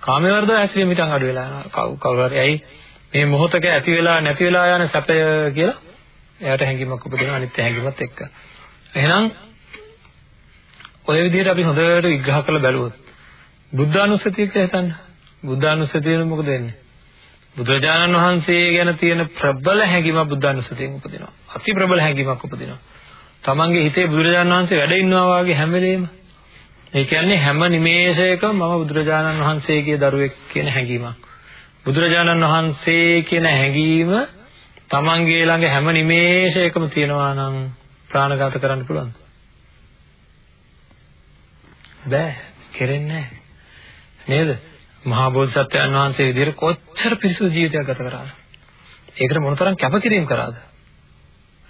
කාමයේ වර්ධව හැසිරීම මිටන් අඩු වෙලා යනවා. කවුරු හරි ඇයි මේ මොහොතක ඇති වෙලා නැති වෙලා යන සැපය කියලා එයාට හැඟීමක් උපදිනවා අනිත්‍ය හැඟීමත් එක්ක. එහෙනම් ඔය විදිහට අපි හොඳට විග්‍රහ කරලා බැලුවොත් බුද්ධානුස්සතිය කියලා හිතන්න. බුද්ධානුස්සතිය මොකද වෙන්නේ? බුදුරජාණන් වහන්සේ ගැන තියෙන ප්‍රබල හැඟීමක් බුද්ධානුස්සතියෙන් උපදිනවා. අති ප්‍රබල හැඟීමක් උපදිනවා. තමන්ගේ හිතේ බුදුරජාණන් වහන්සේ වැඩ ඉන්නවා වගේ හැම වෙලේම. ඒ කියන්නේ හැම නිමේෂයකම මම බුදුරජාණන් වහන්සේගේ දරුවෙක් කියන හැඟීමක්. බුදුරජාණන් වහන්සේ කියන හැඟීම තමන්ගේ ළඟ හැම නිමේෂයකම තියෙනවා නම් ප්‍රාණඝාත කරන්න පුළුවන්ද? බෑ, කෙරෙන්නේ නේද? මහා බෝධිසත්වයන් වහන්සේ විදිහට කොච්චර පිරිසුදු ජීවිතයක් ගත කරාද? ඒකට මොනතරම් කැපකිරීම කරාද?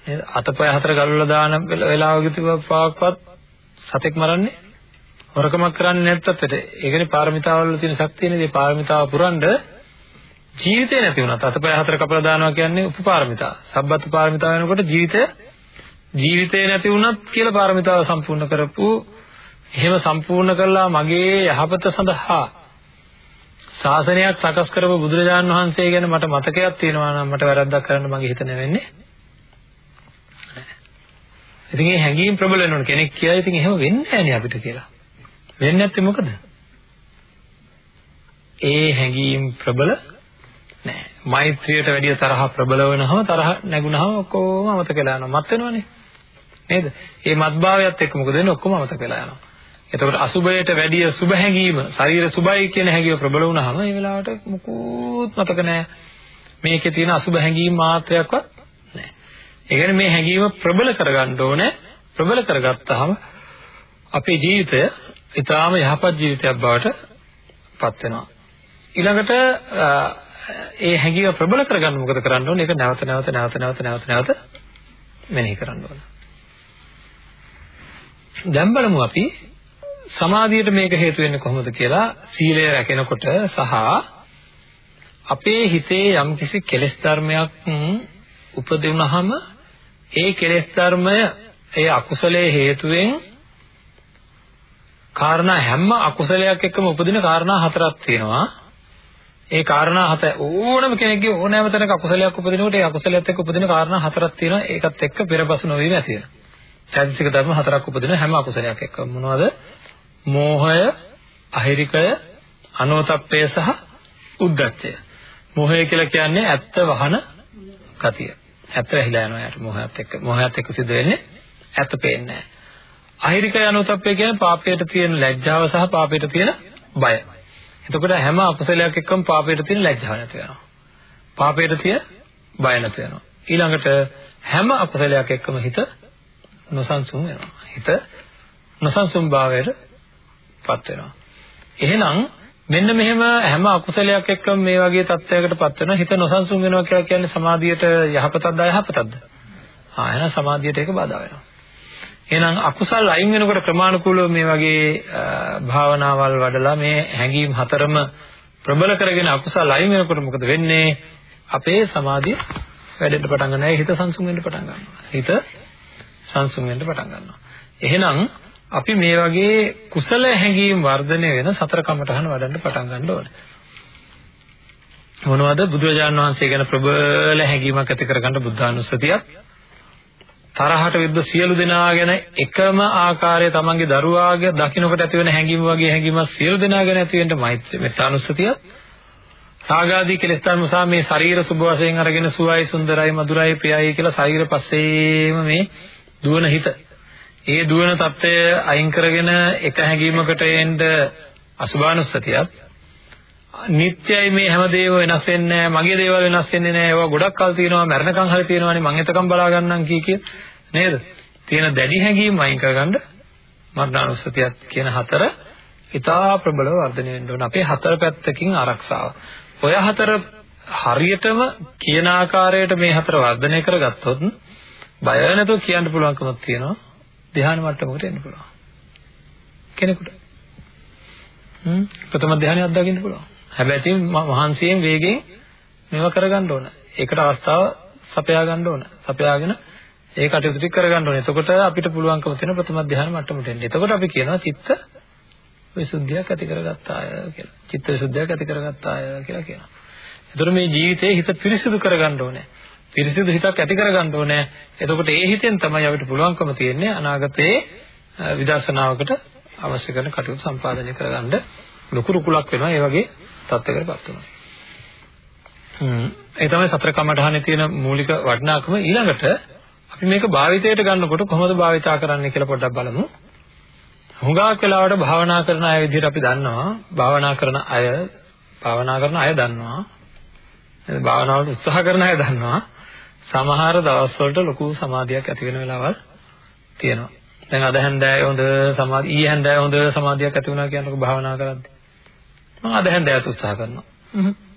නේද? අතපය හතර ගලවලා දාන වෙලාවක පාක්වත් සතෙක් මරන්නේ හොරකමක් කරන්නේ නැත්තත් ඒකනේ පාරමිතාවල තියෙන ශක්තියනේ. මේ පාරමිතාව පුරන්න ජීවිතේ නැති වුණත් අතපය හතර කපලා දානවා කියන්නේ උපපාරමිතා. සබ්බත් පාරමිතා වෙනකොට ජීවිතය ජීවිතේ නැති වුණත් කියලා පාරමිතාව සම්පූර්ණ කරපු එහෙම සම්පූර්ණ කළා මගේ යහපත සඳහා ශාසනයක් සකස් කරපු බුදුරජාණන් වහන්සේ ගැන මට මතකයක් තියෙනවා නම් මට වැරද්දක් කරන්න මගේ හිත නැවෙන්නේ ඉතින් ඒ හැඟීම් ප්‍රබල වෙනවනේ කෙනෙක් කියයි ඉතින් එහෙම වෙන්නේ නැහැනේ අපිට කියලා. වෙන්නේ නැත්තේ මොකද? ඒ හැඟීම් ප්‍රබල නැහැ. මෛත්‍රියට වැඩිය තරහ ප්‍රබල වෙනවම තරහ නැගුණාම ඔක්කොම අමතක වෙලා යනවා. මත් වෙනවනේ. නේද? මේ මත්භාවයත් එක්ක මොකද වෙන්නේ? ඔක්කොම අමතක වෙලා යනවා. එතකොට අසුබයට වැඩිය සුබ හැඟීම, ශරීර සුබයි කියන හැඟීම ප්‍රබල වුණාම ඒ වෙලාවට මුකුත් මතක නැහැ. මේකේ තියෙන අසුබ හැඟීම් මාත්‍රයක්වත් නැහැ. ඒ කියන්නේ මේ හැඟීම ප්‍රබල කරගන්න ඕනේ. ප්‍රබල කරගත්තාම අපේ ජීවිතය ඊටාම යහපත් ජීවිතයක් බවට පත් වෙනවා. ඊළඟට ඒ හැඟීම ප්‍රබල කරගන්න මොකද කරන්න ඕනේ? ඒක නැවත නැවත නැවත නැවත නැවත නැවත මෙනෙහි කරන්න ඕනේ. දැන් බලමු අපි සමාධියට මේක හේතු වෙන්නේ කොහොමද කියලා සීලය රැකෙනකොට සහ අපේ හිතේ යම්කිසි කෙලෙස් ධර්මයක් උපදිනහම ඒ කෙලෙස් ධර්මය ඒ අකුසලයේ හේතුවෙන් කාරණා හැම අකුසලයක් එක්කම උපදින කාරණා හතරක් තියෙනවා ඒ කාරණා හත ඕනම කෙනෙක්ගේ ඕනෑම තැනක අකුසලයක් උපදිනකොට ඒ අකුසලයට එක්ක උපදින කාරණා හතරක් තියෙනවා ඒකත් එක්ක පෙරපසු නොවීම ඇති වෙනවා. චෛතසික ධර්ම හතරක් උපදින හැම අකුසලයක් එක්ක මොනවද? මෝහය, අහිරිකය, අනෝතප්පය සහ උද්ධච්චය. මෝහය කියලා කියන්නේ ඇත්ත වහන ගතිය. ඇත්ත වැහිලා යනවා යාට මෝහයත් එක්ක. මෝහයත් එක්ක සිද්ධ වෙන්නේ ඇත්ත පේන්නේ නැහැ. අහිරිකය අනෝතප්පය කියන්නේ පාපයට තියෙන ලැජ්ජාව සහ පාපයට තියෙන බය. එතකොට හැම අකුසලයක් එක්කම පාපයට තියෙන ලැජ්ජාව නැති වෙනවා. පාපයට තියෙන බය නැති වෙනවා. ඊළඟට හැම අකුසලයක් එක්කම හිත නොසන්සුන් වෙනවා. හිත නොසන්සුන් භාවයට පත් වෙනවා. එහෙනම් මෙන්න මෙහෙම හැම අකුසලයක් එක්කම මේ වගේ තත්ත්වයකට පත් වෙනවා. හිත නොසන්සුන් වෙනවා කියලා කියන්නේ සමාධියට යහපතක්ද අයහපතක්ද? ආ එහෙනම් සමාධියට ඒක බාධා වෙනවා. එහෙනම් අකුසල් අයින් වෙනකොට ක්‍රමානුකූලව මේ වගේ භාවනාවල් වඩලා මේ හැඟීම් හතරම ප්‍රබල කරගෙන අකුසල් අයින් වෙනකොට මොකද වෙන්නේ? අපේ සමාධිය වැඩෙන්න පටන් ගන්නවා. හිත සංසුන් වෙන්න පටන් ගන්නවා. හිත සංසුන් වෙන්න පටන් ගන්නවා. එහෙනම් අපි මේ වගේ කුසල හැඟීම් වර්ධනය වෙන සතර කමඨහන වඩන්න පටන් ගන්න ඕනේ. මොනවද? බුදුරජාණන් වහන්සේ ගැන ප්‍රබල හැඟීමක් ඇති කරගන්න බුද්ධානුස්සතියක්. තරහට විරුද්ධ සියලු දෙනා ගැන එකම ආකාරය තමන්ගේ දරුවාගේ දකින්නකොට ඇති වෙන හැඟීම වගේ හැඟීමක් සියලු දෙනා ගැන ඇති වෙන්න මෛත්‍රී මෙත්තානුස්සතිය. රාගාදී කෙලෙස් ධර්ම සහ මේ ශරීර සුභ වශයෙන් අරගෙන සුවයි සුන්දරයි මధుරයි ප්‍රියයි කියලා ශරීර පස්සේම මේ දුවන හිත. ඒ දුවන தত্ত্বය අයින් කරගෙන එක හැඟීමකට එන්න අසුභානුස්සතියත් නිත්‍යයි මේ හැමදේම වෙනස් වෙන්නේ නැහැ. මගේ දේවල් වෙනස් වෙන්නේ නැහැ. ඒවා ගොඩක් කල් තියෙනවා. මරණකම් හරි තියෙනවානේ. මං එතකම් බලා ගන්නම් කී කිය. නේද? තියෙන දැඩි හැඟීම් අයින් කරගන්න මරණානුස්සතියත් කියන හතර ඉතා ප්‍රබලව වර්ධනය වෙන්න ඕන. අපේ හතර පැත්තකින් ආරක්ෂාව. ඔය හතර හරියටම කියන ආකාරයට මේ හතර වර්ධනය කරගත්තොත් බය නැතුව කියන්න පුළුවන්කමක් තියෙනවා. ධ්‍යාන මට්ටමකට එන්න පුළුවන් කෙනෙකුට හ්ම් ප්‍රථම ධ්‍යානය අත්දකින්න පුළුවන් හැබැයි ඉතින් මහන්සියෙන් වේගෙන් මේවා කරගන්න ඕන. ඒකට අවස්ථාව සපයා ගන්න ඕන. සපයාගෙන ඒ කටයුතු ටික කරගන්න ඕනේ. එතකොට අපිට පුළුවන්කම තියෙන ප්‍රථම ධ්‍යාන මට්ටමට එන්න. එතකොට අපි කියනවා චිත්ත විසුද්ධියක් ඇති කරගත්තාය කියලා. චිත්ත විසුද්ධියක් ඇති කරගත්තාය කියලා කියනවා. එතකොට මේ ජීවිතේ හිත පිරිසිදු කරගන්න ඕනේ. පිරිසිදු හිතක් ඇති කරගන්න ඕනේ. එතකොට ඒ හිතෙන් තමයි අපිට පුළුවන්කම තියෙන්නේ අනාගතයේ විදර්ශනාවකට අවශ්‍ය කරන කටයුතු සම්පාදනය කරගන්න ලොකු රුකුලක් වෙනවා. ඒ වගේ තත්ත්වයකටපත් වෙනවා. හ්ම් ඒ තමයි සතර කමඨහනේ තියෙන මූලික වටිනාකම ඊළඟට අපි මේක භාවිතයට ගන්නකොට කොහොමද භාවිතා කරන්නේ කියලා පොඩ්ඩක් බලමු. හුඟක් වෙලාවට භාවනා කරන අය විදිහට අපි දන්නවා භාවනා කරන අය භාවනා කරන අය දන්නවා නේද භාවනාවට උත්සාහ කරන අය දන්නවා සමහර දවස්වලට ලොකු සමාධියක් ඇති වෙන වෙලාවල් තියෙනවා දැන් අද හැන්දෑවේ හොඳ සමාධිය ඊයේ හැන්දෑවේ හොඳ සමාධියක් ඇති වුණා කියනකොට භාවනා කරද්දී මම අද හැන්දෑවට උත්සාහ කරනවා.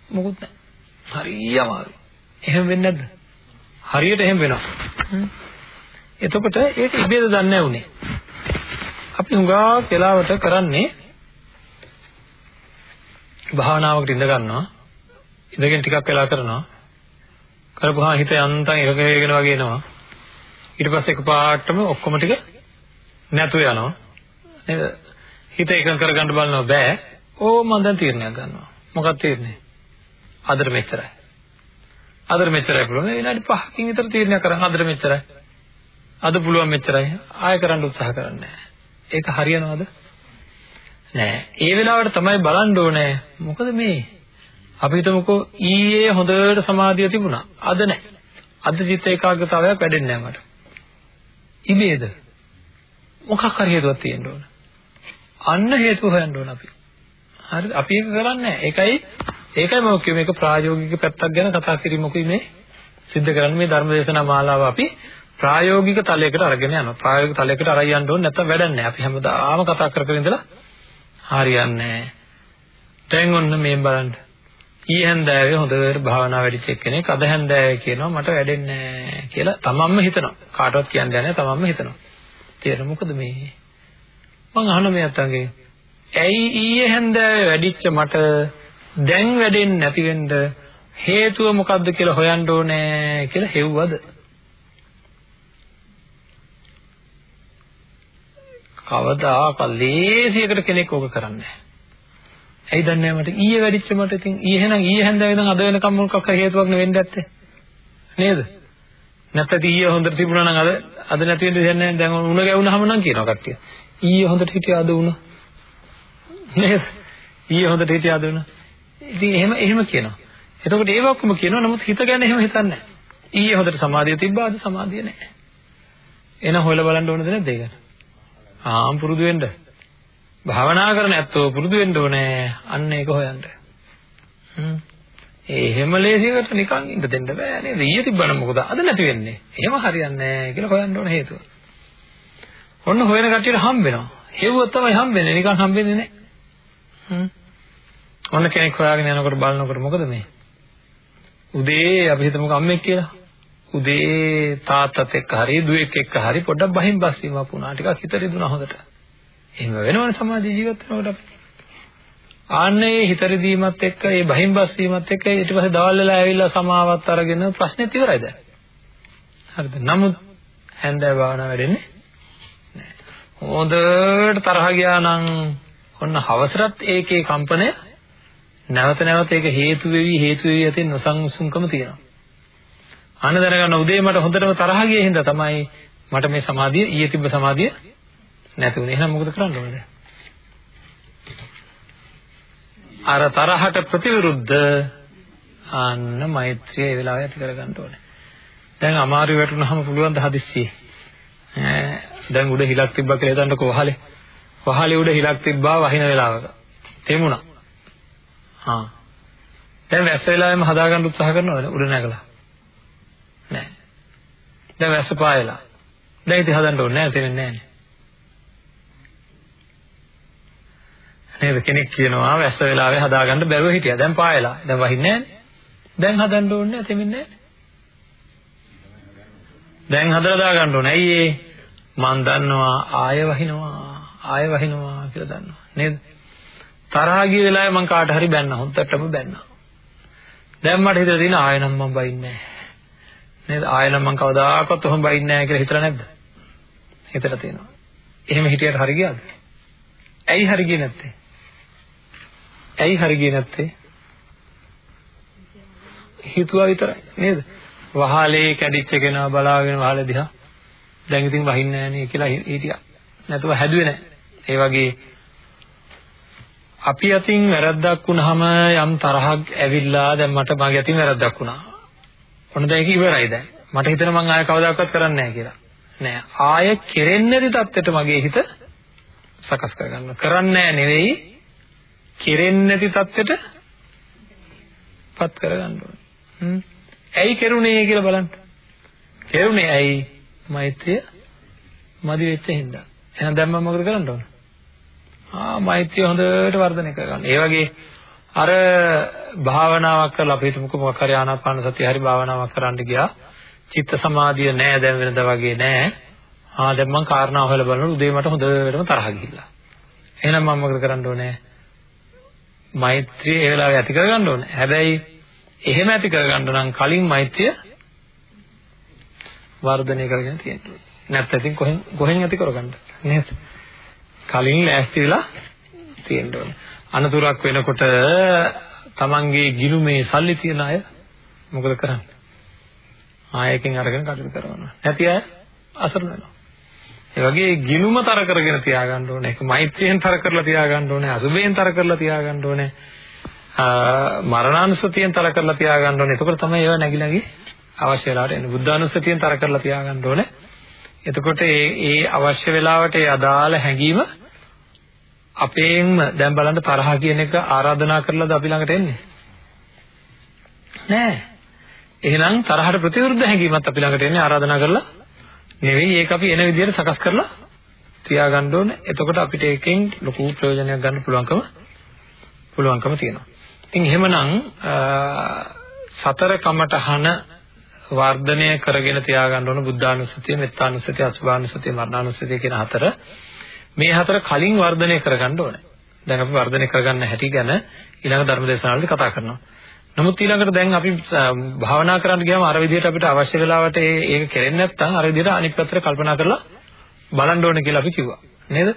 මොකුත් නැහැ. හරිය අමාරුයි. එහෙම වෙන්නේ නැද්ද? හරියට එහෙම වෙනවා. එතකොට ඒක ඉබේද දන්නේ නැහැ උනේ. අපි හුඟා වෙලාවට කරන්නේ භාවනාවකට ඉඳ ගන්නවා. ඉඳගෙන ටිකක් වෙලා කරනවා. කරපුවාම හිත යන්තම් එකක වේගෙන වගේ එනවා. ඊට පස්සේ එකපාරටම ඔක්කොම ටික නැතු යනවා. නේද? හිත එකඟ කරගන්න බලනවා බෑ. ඕ මම දැන් තීරණයක් ගන්නවා. මොකක්ද තීරණය? අදට මෙච්චරයි. අදට මෙච්චරයි පුළුවන්. විනාඩි 5කින් විතර තීරණයක් කරන් අදට මෙච්චරයි. අද පුළුවන් මෙච්චරයි. ආය කරන්න උත්සාහ කරන්නේ නැහැ. ඒක හරියනවද? නෑ. ඒ වෙලාවට තමයි බලන්න ඕනේ. මොකද මේ අපි හිතමුකෝ ඊයේ හොඳට සමාධිය තිබුණා. අද නෑ. අද චිත්ත ඒකාග්‍රතාවයක් වැඩෙන්නේ නෑ මට. ඉබේද? මොකක් හරි හේතුවක් තියෙන්න ඕන. අන්න හේතුව හොයන්න ඕන අපි. හරිද? අපි ඒක කරන්නේ නැහැ. ඒකයි ඒකයි මම කිව්වේ මේක ප්‍රායෝගික පැත්තක් ගැන කතා කිරීමකුයි මේ සිද්ධ කරන්නේ මේ ධර්මදේශනා මාලාව අපි ප්‍රායෝගික තලයකට අරගෙන යනවා. ප්‍රායෝගික තලයකට අරයි යන්න ඕනේ නැත්නම් වැඩක් නැහැ. අපි හැමදාම කතා කර කර ඉඳලා හරියන්නේ නැහැ. දැන් ඔන්න මේ බලන්න. ඊ හැන්දෑවේ හොඳට භාවනා වැඩිච්ච එක්කෙනෙක් අද හැන්දෑවේ කියනවා මට වැඩෙන්නේ නැහැ කියලා තමන්ම හිතනවා. කාටවත් කියන්නේ නැහැ තමන්ම හිතනවා. තේර මොකද මේ? මං අහන මේ අතංගේ ඇයි ඊයේ හැන්දෑවේ වැඩිච්ච මට දැන් වැඩෙන්නේ නැති වෙන්න හේතුව මොකද්ද කියලා හොයන්න ඕනේ කියලා හෙව්වද? කවදාකවත් ලේසියකට කෙනෙක් ඕක කරන්නේ නැහැ. ඇයි දන්නේ මට ඊයේ වැඩිච්ච මට ඉතින් ඊයේ එහෙනම් ඊයේ හැන්දෑවේ ඉඳන් අද වෙනකම් මොකක් හරි හේතුවක් නෙවෙන්න ඇත්තේ. නේද? නැත්නම් ඊයේ හොඳට තිබුණා නම් අද අද නැති වෙන්න දෙයක් නැහැ. දැන් උණ ගැවුනහම නම් කියනවා කට්ටිය. ඊයේ හොඳට හිටියා අද උණ. නේද? ඊයේ හොඳට හිටියා අද උණ. ඉතින් එහෙම එහෙම කියනවා. එතකොට ඒ වක්කම කියනවා නමුත් හිත ගැන එහෙම හිතන්නේ නැහැ. ඊයේ හොඳට සමාධිය තිබ්බා අද සමාධිය නැහැ. එහෙනම් හොයලා බලන්න ඕනද නැද්ද ඒක? ආම් පුරුදු වෙන්න. භාවනා කරන ඇත්තෝ පුරුදු වෙන්න ඕනේ. අන්න ඒක හොයන්න. හ්ම්. එහෙම ලේසියකට නිකන් ඉඳ දෙන්න බෑ නේද? ඊයේ තිබ්බනම් මොකද අද නැති වෙන්නේ? එහෙම හරියන්නේ නැහැ කියලා හොයන්න ඕන හේතුව. ඔන්න හොයන කට්ටියට හම්බ වෙනවා. හෙව්වොත් තමයි හම්බ වෙන්නේ. නිකන් හම්බ වෙන්නේ නැහැ. හ්ම්. ඔන්න කෙනෙක් හොයාගෙන යනකොට බලනකොට මොකද මේ? උදේ අපි හිතමුකෝ අම්මෙක් කියලා. උදේ තාත්තත් එක්ක හරි දුවෙක් එක්ක හරි පොඩ්ඩක් බහින් බස් වීමක් වුණා. ටිකක් හිත රිදුණා හොඳට. එහෙම වෙනවනේ සමාජ ජීවත් වෙනකොට අපි. ආන්නේ හිත රිදීමත් එක්ක ඒ බහින් බස් වීමත් එක්ක ඊට පස්සේ දවල් වෙලා ඇවිල්ලා සමාවත් අරගෙන ප්‍රශ්නෙත් ඉවරයි දැන්. හරිද? නමුත් හැන්දෑ භාවනා වැඩෙන්නේ නැහැ. හොඳට තරහ ගියා නම් ඔන්න හවසටත් ඒකේ කම්පනය නැවත නැවත ඒක හේතු වෙවි හේතු වෙවි ඇතින් නොසන්සුන්කම තියෙනවා. අන්න දැනගන්න උදේ මට හොඳටම තරහ ගියේ හින්දා තමයි මට මේ සමාධිය ඊයේ තිබ්බ සමාධිය නැති වුණේ. එහෙනම් මොකද කරන්න ඕනද? අර තරහට ප්‍රතිවිරුද්ධ අන්න මෛත්‍රිය ඒ වෙලාවේ ඇති කරගන්න ඕනේ. දැන් අමාරු වැටුනහම පුළුවන් ද හදිස්සියේ. ඈ දැන් උඩ හිලක් තිබ්බා කියලා හිතන්නකෝ වහලේ. වහලේ උඩ හිලක් තිබ්බා වහින වෙලාවක. තෙමුණා. හා. දැන් වැස්ස වෙලාවෙම හදාගන්න උත්සාහ කරනවද උඩ නැගලා? නෑ. දැන් වැස්ස පායලා. දැන් ඉතින් හදන්න ඕනේ නෑ තේරෙන්නේ නෑනේ. නේද කෙනෙක් කියනවා වැස්ස වෙලාවේ හදාගන්න බැරුව හිටියා. දැන් පායලා. දැන් වහින්නේ නෑනේ. දැන් හදන්න ඕනේ නෑ තේමෙන්නේ නෑනේ. දැන් හදලා දාගන්න ඕනේ. ඇයි ඒ? මං දන්නවා ආය වහිනවා. ආය වහිනවා කියලා දන්නවා. නේද? තරහා ගිය වෙලාවේ මං කාට හරි බැන්නා. හොන්දටම බැන්නා. දැන් මට හිතලා තියෙන ආය නම් මං බයින්නේ නෑ. නේද? ආයෙ නම් මම කවදාකවත් ඔහොම බයින්නේ නැහැ කියලා හිතලා නැද්ද? හිතලා තියෙනවා. එහෙම හිටියට හරි ගියාද? ඇයි හරි ගියේ නැත්තේ? ඇයි හරි ගියේ නැත්තේ? හිතුවා විතරයි නේද? වහලේ කැඩිච්ච කෙනා බලාගෙන වහල දිහා දැන් ඉතින් වහින්නේ නැහැ නේ කියලා හිටියා. නැතුව හැදුවේ නැහැ. ඒ වගේ අපි අතින් වැරද්දක් වුනහම යම් තරහක් ඇවිල්ලා දැන් මට මගේ අතින් වැරද්දක් වුණා. ඔන්න දැන් ඒක ඉවරයි දැන්. මට හිතෙනවා මම ආයෙ කවදාකවත් කරන්නේ නැහැ කියලා. නෑ. ආයෙ කෙරෙන්නේ නැති තත්ත්වයට මගේ හිත සකස් කරගන්න. කරන්නේ නෙවෙයි කෙරෙන්නේ නැති තත්ත්වයට පත් කරගන්න ඕනේ. හ්ම්. ඇයි කෙරුණේ කියලා බලන්න. කෙරුණේ ඇයි? මෛත්‍රිය මදි වෙච්ච හින්දා. එහෙනම් දැන් මම මොකද කරන්න ඕන? ආ මෛත්‍රිය හොඳට වර්ධනය කරගන්න. ඒ වගේ අර භාවනාවක් කරලා අපි හිතමුකෝ මොකක් හරි ආනාපාන සතිය හරි භාවනාවක් කරන්න ගියා. චිත්ත සමාධිය නෑ දැන් වෙනදා වගේ නෑ. ආ දැන් මම කාරණා හොයලා බලනකොට උදේ මට හොඳටම තරහ ගිහිල්ලා. එහෙනම් මම මොකද කරන්න ඕනේ? මෛත්‍රිය ඒ වෙලාවේ ඇති කරගන්න ඕනේ. හැබැයි එහෙම ඇති කරගන්න නම් කලින් මෛත්‍රිය වර්ධනය කරගෙන තියෙන්න ඕනේ. නැත්නම් ඉතින් කොහෙන් කොහෙන් ඇති කරගන්නද නේද? කලින් ලෑස්ති වෙලා තියෙන්න ඕනේ. අනතුරක් වෙනකොට තමන්ගේ ගිනුමේ සල්ලි තියන අය මොකද කරන්නේ? ආයකින් අරගෙන කටයුතු කරනවා. නැති අය අසරණ වෙනවා. ඒ වගේ ගිනුම තර කරගෙන තියාගන්න ඕනේ. ඒක මෛත්‍රියෙන් තර කරලා තියාගන්න ඕනේ. අසුබයෙන් තර කරලා තියාගන්න ඕනේ. මරණානුස්සතියෙන් තර කරලා තියාගන්න ඕනේ. එතකොට තමයි ඒවා නැగిලාගේ අවශ්‍ය වෙලාවට එන්නේ. බුද්ධානුස්සතියෙන් තර කරලා තියාගන්න ඕනේ. එතකොට ඒ ඒ අවශ්‍ය වෙලාවට ඒ අදාළ හැඟීම අපේම දැන් බලන්න තරහ කියන එක ආරාධනා කරලාද අපි ළඟට එන්නේ? නෑ. එහෙනම් තරහට ප්‍රතිවිරුද්ධ හැඟීමත් අපි ළඟට එන්නේ ආරාධනා කරලා නෙවෙයි ඒක අපි එන විදිහට සකස් කරලා තියාගන්න ඕනේ. එතකොට අපිට ඒකෙන් ලොකු ප්‍රයෝජනයක් ගන්න පුළුවන්කම පුළුවන්කම තියෙනවා. ඉතින් එහෙමනම් සතර කමඨහන වර්ධනය කරගෙන තියාගන්න ඕන බුද්ධානුස්සතිය, මෙත්තානුස්සතිය, අසුභානුස්සතිය, මරණානුස්සතිය කියන හතර මේ හතර කලින් වර්ධනය කරගන්න ඕනේ. දැන් අපි වර්ධනය කරගන්න හැටි ගැන ඊළඟ ධර්ම දේශනාවලදී කතා කරනවා. නමුත් ඊළඟට දැන් අපි භාවනා කරන්න ගියාම අර විදිහට අපිට අවශ්‍ය වෙලාවට ඒක කෙරෙන්නේ නැත්නම් අර විදිහට අනිත් පැත්තට කල්පනා කරලා බලන්න ඕනේ කියලා අපි කිව්වා. නේද?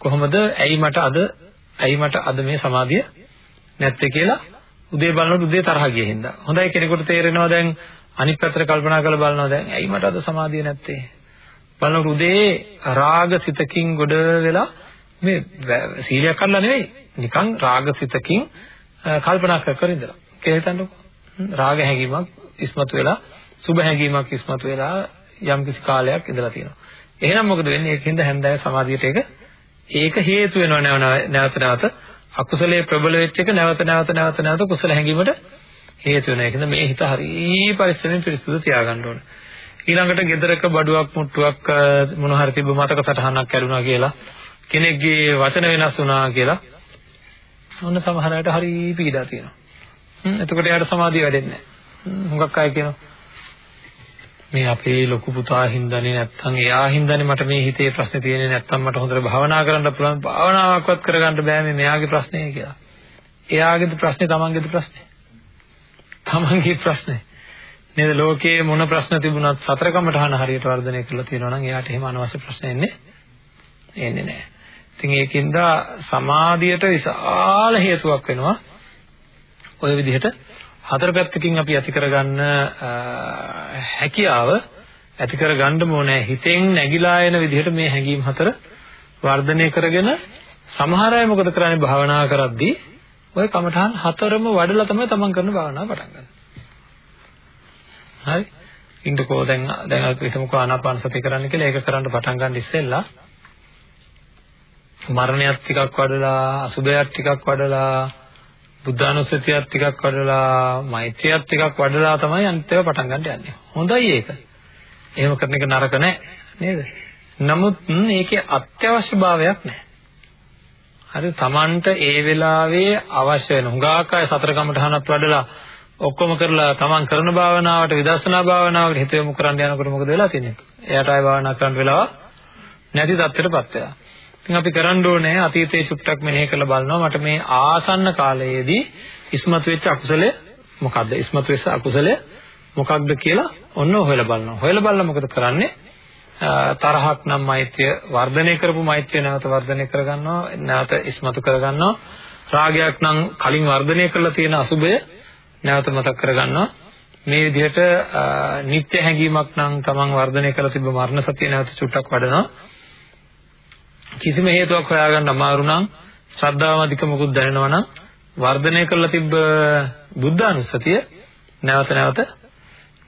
කොහොමද ඇයි මට අද ඇයි මට අද මේ සමාධිය නැත්තේ කියලා උදේ බලනකොට උදේ තරහ ගියේ හින්දා. හොඳයි කෙනෙකුට තේරෙනවා දැන් අනිත් පැත්තට කල්පනා කරලා බලනවා දැන් ඇයි මට අද සමාධිය නැත්තේ? බලනකොට උදේ රාග සිතකින් ගොඩ වෙලා මේ සීලයක් කරලා නෙවෙයි නිකන් රාග සිතකින් කල්පනා කර කර ඉඳලා. කියලා හිතන්නකෝ. රාග හැඟීමක් ඉස්මතු වෙලා සුභ හැඟීමක් ඉස්මතු වෙලා යම් කිසි කාලයක් ඉඳලා තියෙනවා. එහෙනම් මොකද වෙන්නේ? ඒකින්ද හැන්දෑව සමාධියට ඒක ඒක හේතු වෙනවා නැවත නැවත අකුසලයේ ප්‍රබල වෙච්ච එක නැවත නැවත නැවත නැවත කුසල හැඟීමට හේතු වෙනවා. ඒකද මේ හිත හරිය පරිස්සමෙන් පිරිසුදු තියාගන්න ඕනේ. ඊළඟට ගෙදරක බඩුවක් මුට්ටුවක් මොන හරි තිබ්බ මතක සටහනක් කැඩුනා කියලා කෙනෙක්ගේ වචන වෙනස් වුණා කියලා ඔන්න සමහර අයට හරි පීඩා තියෙනවා. එතකොට එයාට සමාධිය වැඩෙන්නේ නැහැ. හුඟක් අය කියනවා මේ අපේ ලොකු පුතා හින්දානේ නැත්තම් එයා හින්දානේ මට මේ හිතේ ප්‍රශ්නේ තියෙන්නේ නැත්තම් මට හොඳට භාවනා කරන්න පුළුවන් භාවනාවක්වත් කරගන්න බෑ මේ මෙයාගේ ප්‍රශ්නේ කියලා. එයාගේද ප්‍රශ්නේ තමන්ගේද ප්‍රශ්නේ? තමන්ගේ ප්‍රශ්නේ. නේද ලෝකයේ මොන ප්‍රශ්න තිබුණත් සතරකමටහන හරියට වර්ධනය කරලා තියෙනවා නම් එයාට එහෙම අනවශ්‍ය ප්‍රශ්න එන්නේ එන්නේ නැහැ. ඉතින් ඒකින්ද සමාධියට විශාල හේතුවක් වෙනවා. ওই විදිහට හතර පැත්තකින් අපි ඇති කරගන්න හැකියාව ඇති කරගන්නම ඕනේ හිතෙන් නැగిලා එන විදිහට මේ හැඟීම් හතර වර්ධනය කරගෙන සමහර අය මොකද කරන්නේ භාවනා කරද්දී ওই කමඨාන් හතරම වඩලා තමයි තමන් කරන භාවනාව පටන් ගන්න. හරි. ඉන්නකෝ දැන් දැන් අපි හිතමුකෝ ආනාපාන සතිය කරන්න කියලා ඒක කරන්න පටන් ගන්න ඉස්සෙල්ලා මරණයක් ටිකක් වඩලා අසුබයක් ටිකක් වඩලා බුද්ධානුස්සතියක් ටිකක් වඩලා මෛත්‍රියක් ටිකක් වඩලා තමයි අනිත් ඒවා පටන් ගන්න යන්නේ. හොඳයි ඒක. එහෙම කරන එක නරක නෑ නේද? නමුත් මේකේ අත්‍යවශ්‍යභාවයක් නෑ. හරි Tamanට ඒ වෙලාවේ අවශ්‍ය වෙන හුඟාක් අය සතර කමඨහනත් වඩලා ඔක්කොම කරලා Taman කරන භාවනාවට විදර්ශනා භාවනාවකට හිත යොමු කරන්න යනකොට මොකද වෙලා තියෙන්නේ? එයාට ආය භාවනා කරන්න වෙලාව නැති තත්ත්වයටපත් වෙලා. ඉතින් අපි කරන්න ඕනේ අතීතයේ චුට්ටක් මෙනෙහි කරලා බලනවා මට මේ ආසන්න කාලයේදී ඉස්මතු වෙච්ච අකුසලය මොකද්ද? ඉස්මතු වෙච්ච අකුසලය මොකක්ද කියලා ඔන්න හොයලා බලනවා. හොයලා බලලා මොකද කරන්නේ? තරහක් නම් මෛත්‍රිය වර්ධනය කරපු මෛත්‍රිය නැවත වර්ධනය කරගන්නවා නැවත ඉස්මතු කරගන්නවා රාගයක් නම් කලින් වර්ධනය කරලා තියෙන අසුබය නැවත මතක් කරගන්නවා මේ විදිහට නිත්‍ය හැඟීමක් නම් තමන් වර්ධනය කරලා තිබ්බ මරණ සතිය නැවත චුට්ටක් වඩනවා කිසිම හේතුවක් හොයාගන්න අමාරු නම් ශ්‍රද්ධාව අධික මොකුත් දැනෙනවා නම් වර්ධනය කරලා තිබ්බ බුද්ධානුස්සතිය නැවත නැවත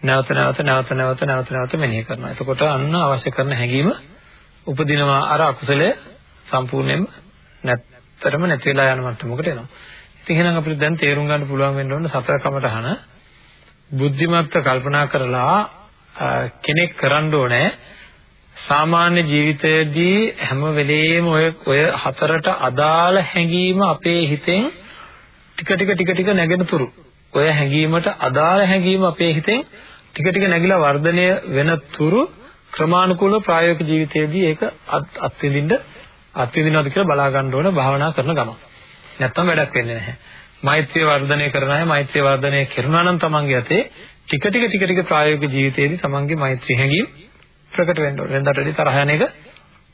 නැවත නැවත නැවත නැවත නැවත නැවත මෙනෙහි කරනවා. එතකොට අන්න අවශ්‍ය කරන හැඟීම උපදිනවා අර අකුසලය සම්පූර්ණයෙන්ම නැත්තරම නැති වෙලා යන මට්ටමකට එනවා. ඉතින් එහෙනම් අපිට දැන් තේරුම් ගන්න පුළුවන් වෙන්න ඕන සතර කමටහන බුද්ධිමත්ව කල්පනා කරලා කෙනෙක් කරන්න ඕනේ සාමාන්‍ය ජීවිතයේදී හැම වෙලෙම ඔය ඔය හතරට අදාළ හැඟීම අපේ හිතෙන් ටික ටික ටික ටික නැගෙන තුරු ඔය හැඟීමට අදාළ හැඟීම අපේ හිතෙන් ටික ටික නැగిලා වර්ධනය වෙන තුරු ක්‍රමානුකූලව ප්‍රායෝගික ජීවිතයේදී ඒක අත්විඳින්න අත්විඳිනවද කියලා බලා ගන්න ඕන භාවනා කරන ගමන්. නැත්තම් වැඩක් වෙන්නේ නැහැ. මෛත්‍රිය වර්ධනය කරන අය මෛත්‍රිය වර්ධනය කරනවා නම් තමන්ගේ අතේ ටික ටික ටික ටික ප්‍රායෝගික ජීවිතයේදී තමන්ගේ මෛත්‍රී හැඟීම් ප්‍රකට වෙන්න ඕන. වෙනදාට වැඩි තරහ යන එක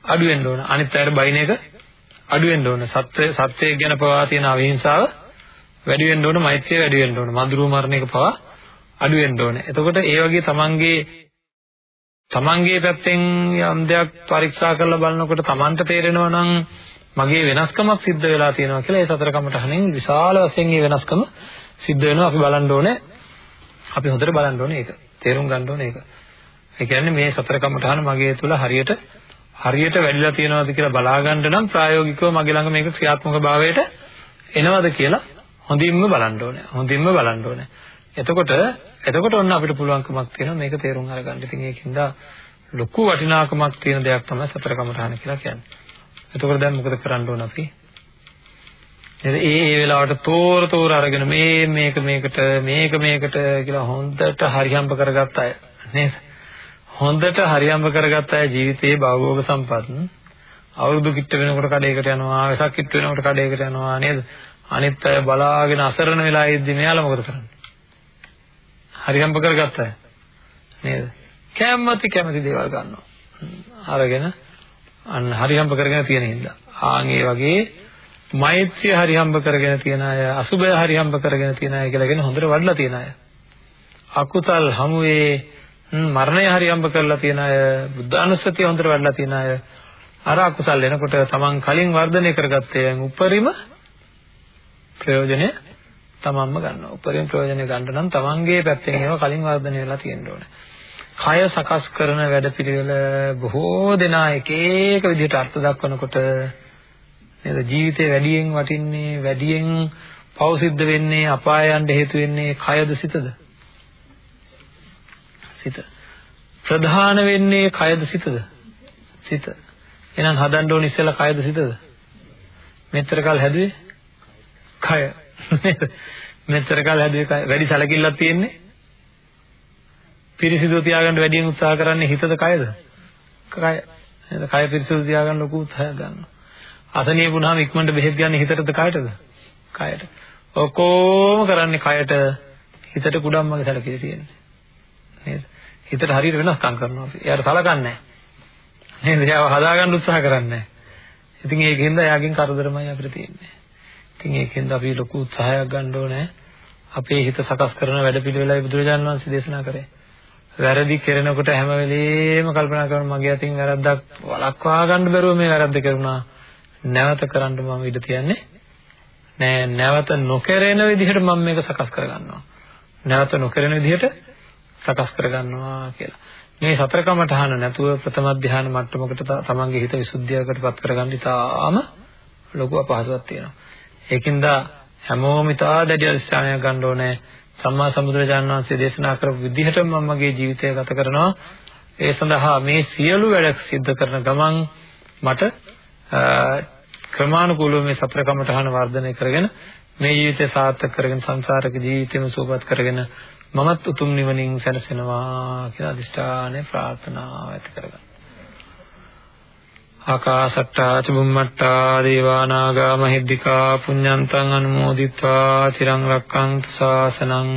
අඩු වෙන්න ඕන. අනිත් අයට බයින එක අඩු වෙන්න ඕන. සත්‍ය සත්‍යය ගැන පවා තියෙන අවිහිංසාව වැඩි වෙන්න ඕන. මෛත්‍රිය වැඩි වෙන්න ඕන. මధుරු මරණ එක පවා අඩු වෙන්න ඕන. එතකොට ඒ වගේ තමන්ගේ තමන්ගේ පැත්තෙන් යම් දෙයක් පරීක්ෂා කරලා බලනකොට තමන්ට තේරෙනවා නම් මගේ වෙනස්කමක් සිද්ධ වෙලා තියෙනවා කියලා ඒ සතර කමටහනෙන් විශාල වශයෙන් මේ වෙනස්කම සිද්ධ වෙනවා අපි බලන්න ඕනේ අපි හොඳට බලන්න ඕනේ ඒක තේරුම් ගන්න ඕනේ ඒක ඒ කියන්නේ මේ සතර කමටහන මගේ තුල හරියට හරියට වැඩිලා තියෙනවද කියලා බලා ගන්න නම් ප්‍රායෝගිකව මගේ ළඟ මේක ක්‍රියාත්මක භාවයට එනවද කියලා හොඳින්ම බලන්න ඕනේ හොඳින්ම බලන්න ඕනේ එතකොට එතකොට ඔන්න අපිට පුළුවන්කමක් තියෙනවා මේක තේරුම් අරගන්න. ඉතින් ඒකින්ද ලොකු වටිනාකමක් තියෙන දෙයක් තමයි සතර කමඨාන කියලා කියන්නේ. එතකොට දැන් මොකද කරන්න ඕන අපි? නේද? ඒ ඒ වෙලාවට තෝර තෝර අරගෙන මේ මේක මේකට මේක මේකට කියලා හොඳට හරියම්බ කරගත්ත අය නේද? හොඳට හරියම්බ කරගත්ත අය ජීවිතයේ භවෝග සම්පත් අවුරුදු කිට්ට වෙනකොට කඩේකට යනවා, වෙසක් කිට්ට වෙනකොට කඩේකට යනවා නේද? අනිත් අය බලාගෙන අසරණ වෙලා ඉද්දි මෙයාලා මොකද කරන්නේ? හරියම්බ කරගත්ත අය නේද? කැමැති කැමැති දේවල් ගන්නවා. අරගෙන අන්න හරියම්බ කරගෙන තියෙන හින්දා. ආන් ඒ වගේ මෛත්‍රිය හරියම්බ කරගෙන තියෙන අය, අසුබය හරියම්බ කරගෙන තියෙන අය කියලා කියන හොඳට වඩලා තියෙන අය. අකුසල් හමුවේ මරණය හරියම්බ කරලා තියෙන අය, බුද්ධානුස්සතිය හොඳට වඩලා තියෙන අය. අර අකුසල් එනකොට තමන් කලින් වර්ධනය කරගත්තේ උපරිම ප්‍රයෝජනය තමන්ම ගන්නවා. උපරිම ප්‍රයෝජනය ගන්න නම් තමන්ගේ පැත්තෙන් ඒවා කලින් වර්ධනය වෙලා තියෙන්න ඕනේ. කය සකස් කරන වැඩපිළිවෙල බොහෝ දෙනා එක එක විදිහට අර්ථ දක්වනකොට නේද ජීවිතේ වැඩියෙන් වටින්නේ වැඩියෙන් පව සිද්ධ වෙන්නේ අපාය යන්න හේතු වෙන්නේ කයද සිතද සිත ප්‍රධාන වෙන්නේ කයද සිතද සිත එහෙනම් හදන්න ඕන ඉස්සෙල්ලා කයද සිතද මෙච්චර කල් හැදුවේ කය මෙච්චර කල් හැදුවේ කය වැඩි සැලකිල්ලක් තියෙන්නේ පිරිසිදු තියාගන්න වැඩියෙන් උත්සාහ කරන්නේ හිතද කයද? කය. නේද? කය පිරිසිදු තියාගන්න ලොකු උත්සාහයක් ගන්නවා. අසනීය වුණාම ඉක්මනට බෙහෙත් ගන්න හිතටද කයටද? කයට. ඔක්කොම කරන්නේ කයට හිතට කුඩම්මගේ සැලකිලි තියෙන්නේ. නේද? හිතට හරියට වෙනස්කම් කරනවා අපි. එයාට සලකන්නේ නැහැ. නේද? එයාව හදාගන්න උත්සාහ කරන්නේ නැහැ. ඉතින් ඒකෙන්ද එයාගෙන් කරදරමයි අපිට තියෙන්නේ. ඉතින් ඒකෙන්ද අපි ලොකු උත්සාහයක් ගන්න ඕනේ. අපේ හිත සකස් කරන වැඩ පිළිවෙලයි බුදුරජාණන් වහන්සේ දේශනා කරේ. වැරදි කරනකොට හැම වෙලෙම කල්පනා කරනවා මගේ අතින් වැරද්දක් වළක්වා ගන්න බැරුව මේ වැරද්ද කරුණා. නැවත කරන්න මම ඉඩ තියන්නේ නෑ නැවත නොකරන විදිහට මම මේක සකස් කරගන්නවා. නැවත නොකරන විදිහට සකස් කරගන්නවා කියලා. මේ සතර කමඨහන නැතුව ප්‍රථම ධ්‍යාන මට්ටමකට තමන්ගේ හිත විසුද්ධියකටපත් කරගන්න ඉතාම ලොකු අපහසුතාවක් තියෙනවා. ඒකින්ද හැමෝම ඉතා දැඩි අධිෂ්ඨානයක් ගන්න ඕනේ. සම්මා සම්බුදුරජාණන් වහන්සේ දේශනා කරපු විදිහටම මම මගේ ජීවිතය ගත කරනවා. ඒ සඳහා මේ සියලු වැඩ සිද්ධ කරන ගමන් මට ක්‍රමානුකූලව මේ සතර කමඨහන වර්ධනය කරගෙන මේ ජීවිතය සාර්ථක කරගෙන සංසාරික ජීවිතයම සුවපත් කරගෙන මමත් උතුම් නිවනින් සැනසෙනවා කියලා අදිෂ්ඨානය ප්‍රාර්ථනාව ඇති කරගන්න. ආකාසට්ටා චුම්මට්ටා දේවා නාග මහිද්దికා පුඤ්ඤන්තං අනුමෝදිත්වා චිරං රක්ඛන්තු ශාසනං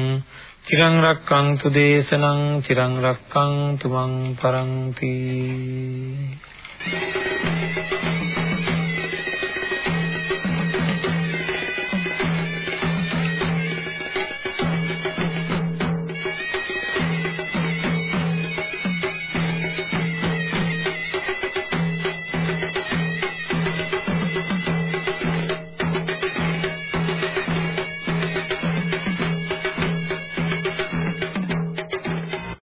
චිරං රක්ඛන්තු දේශනං චිරං රක්ඛන්තු මං පරන්ති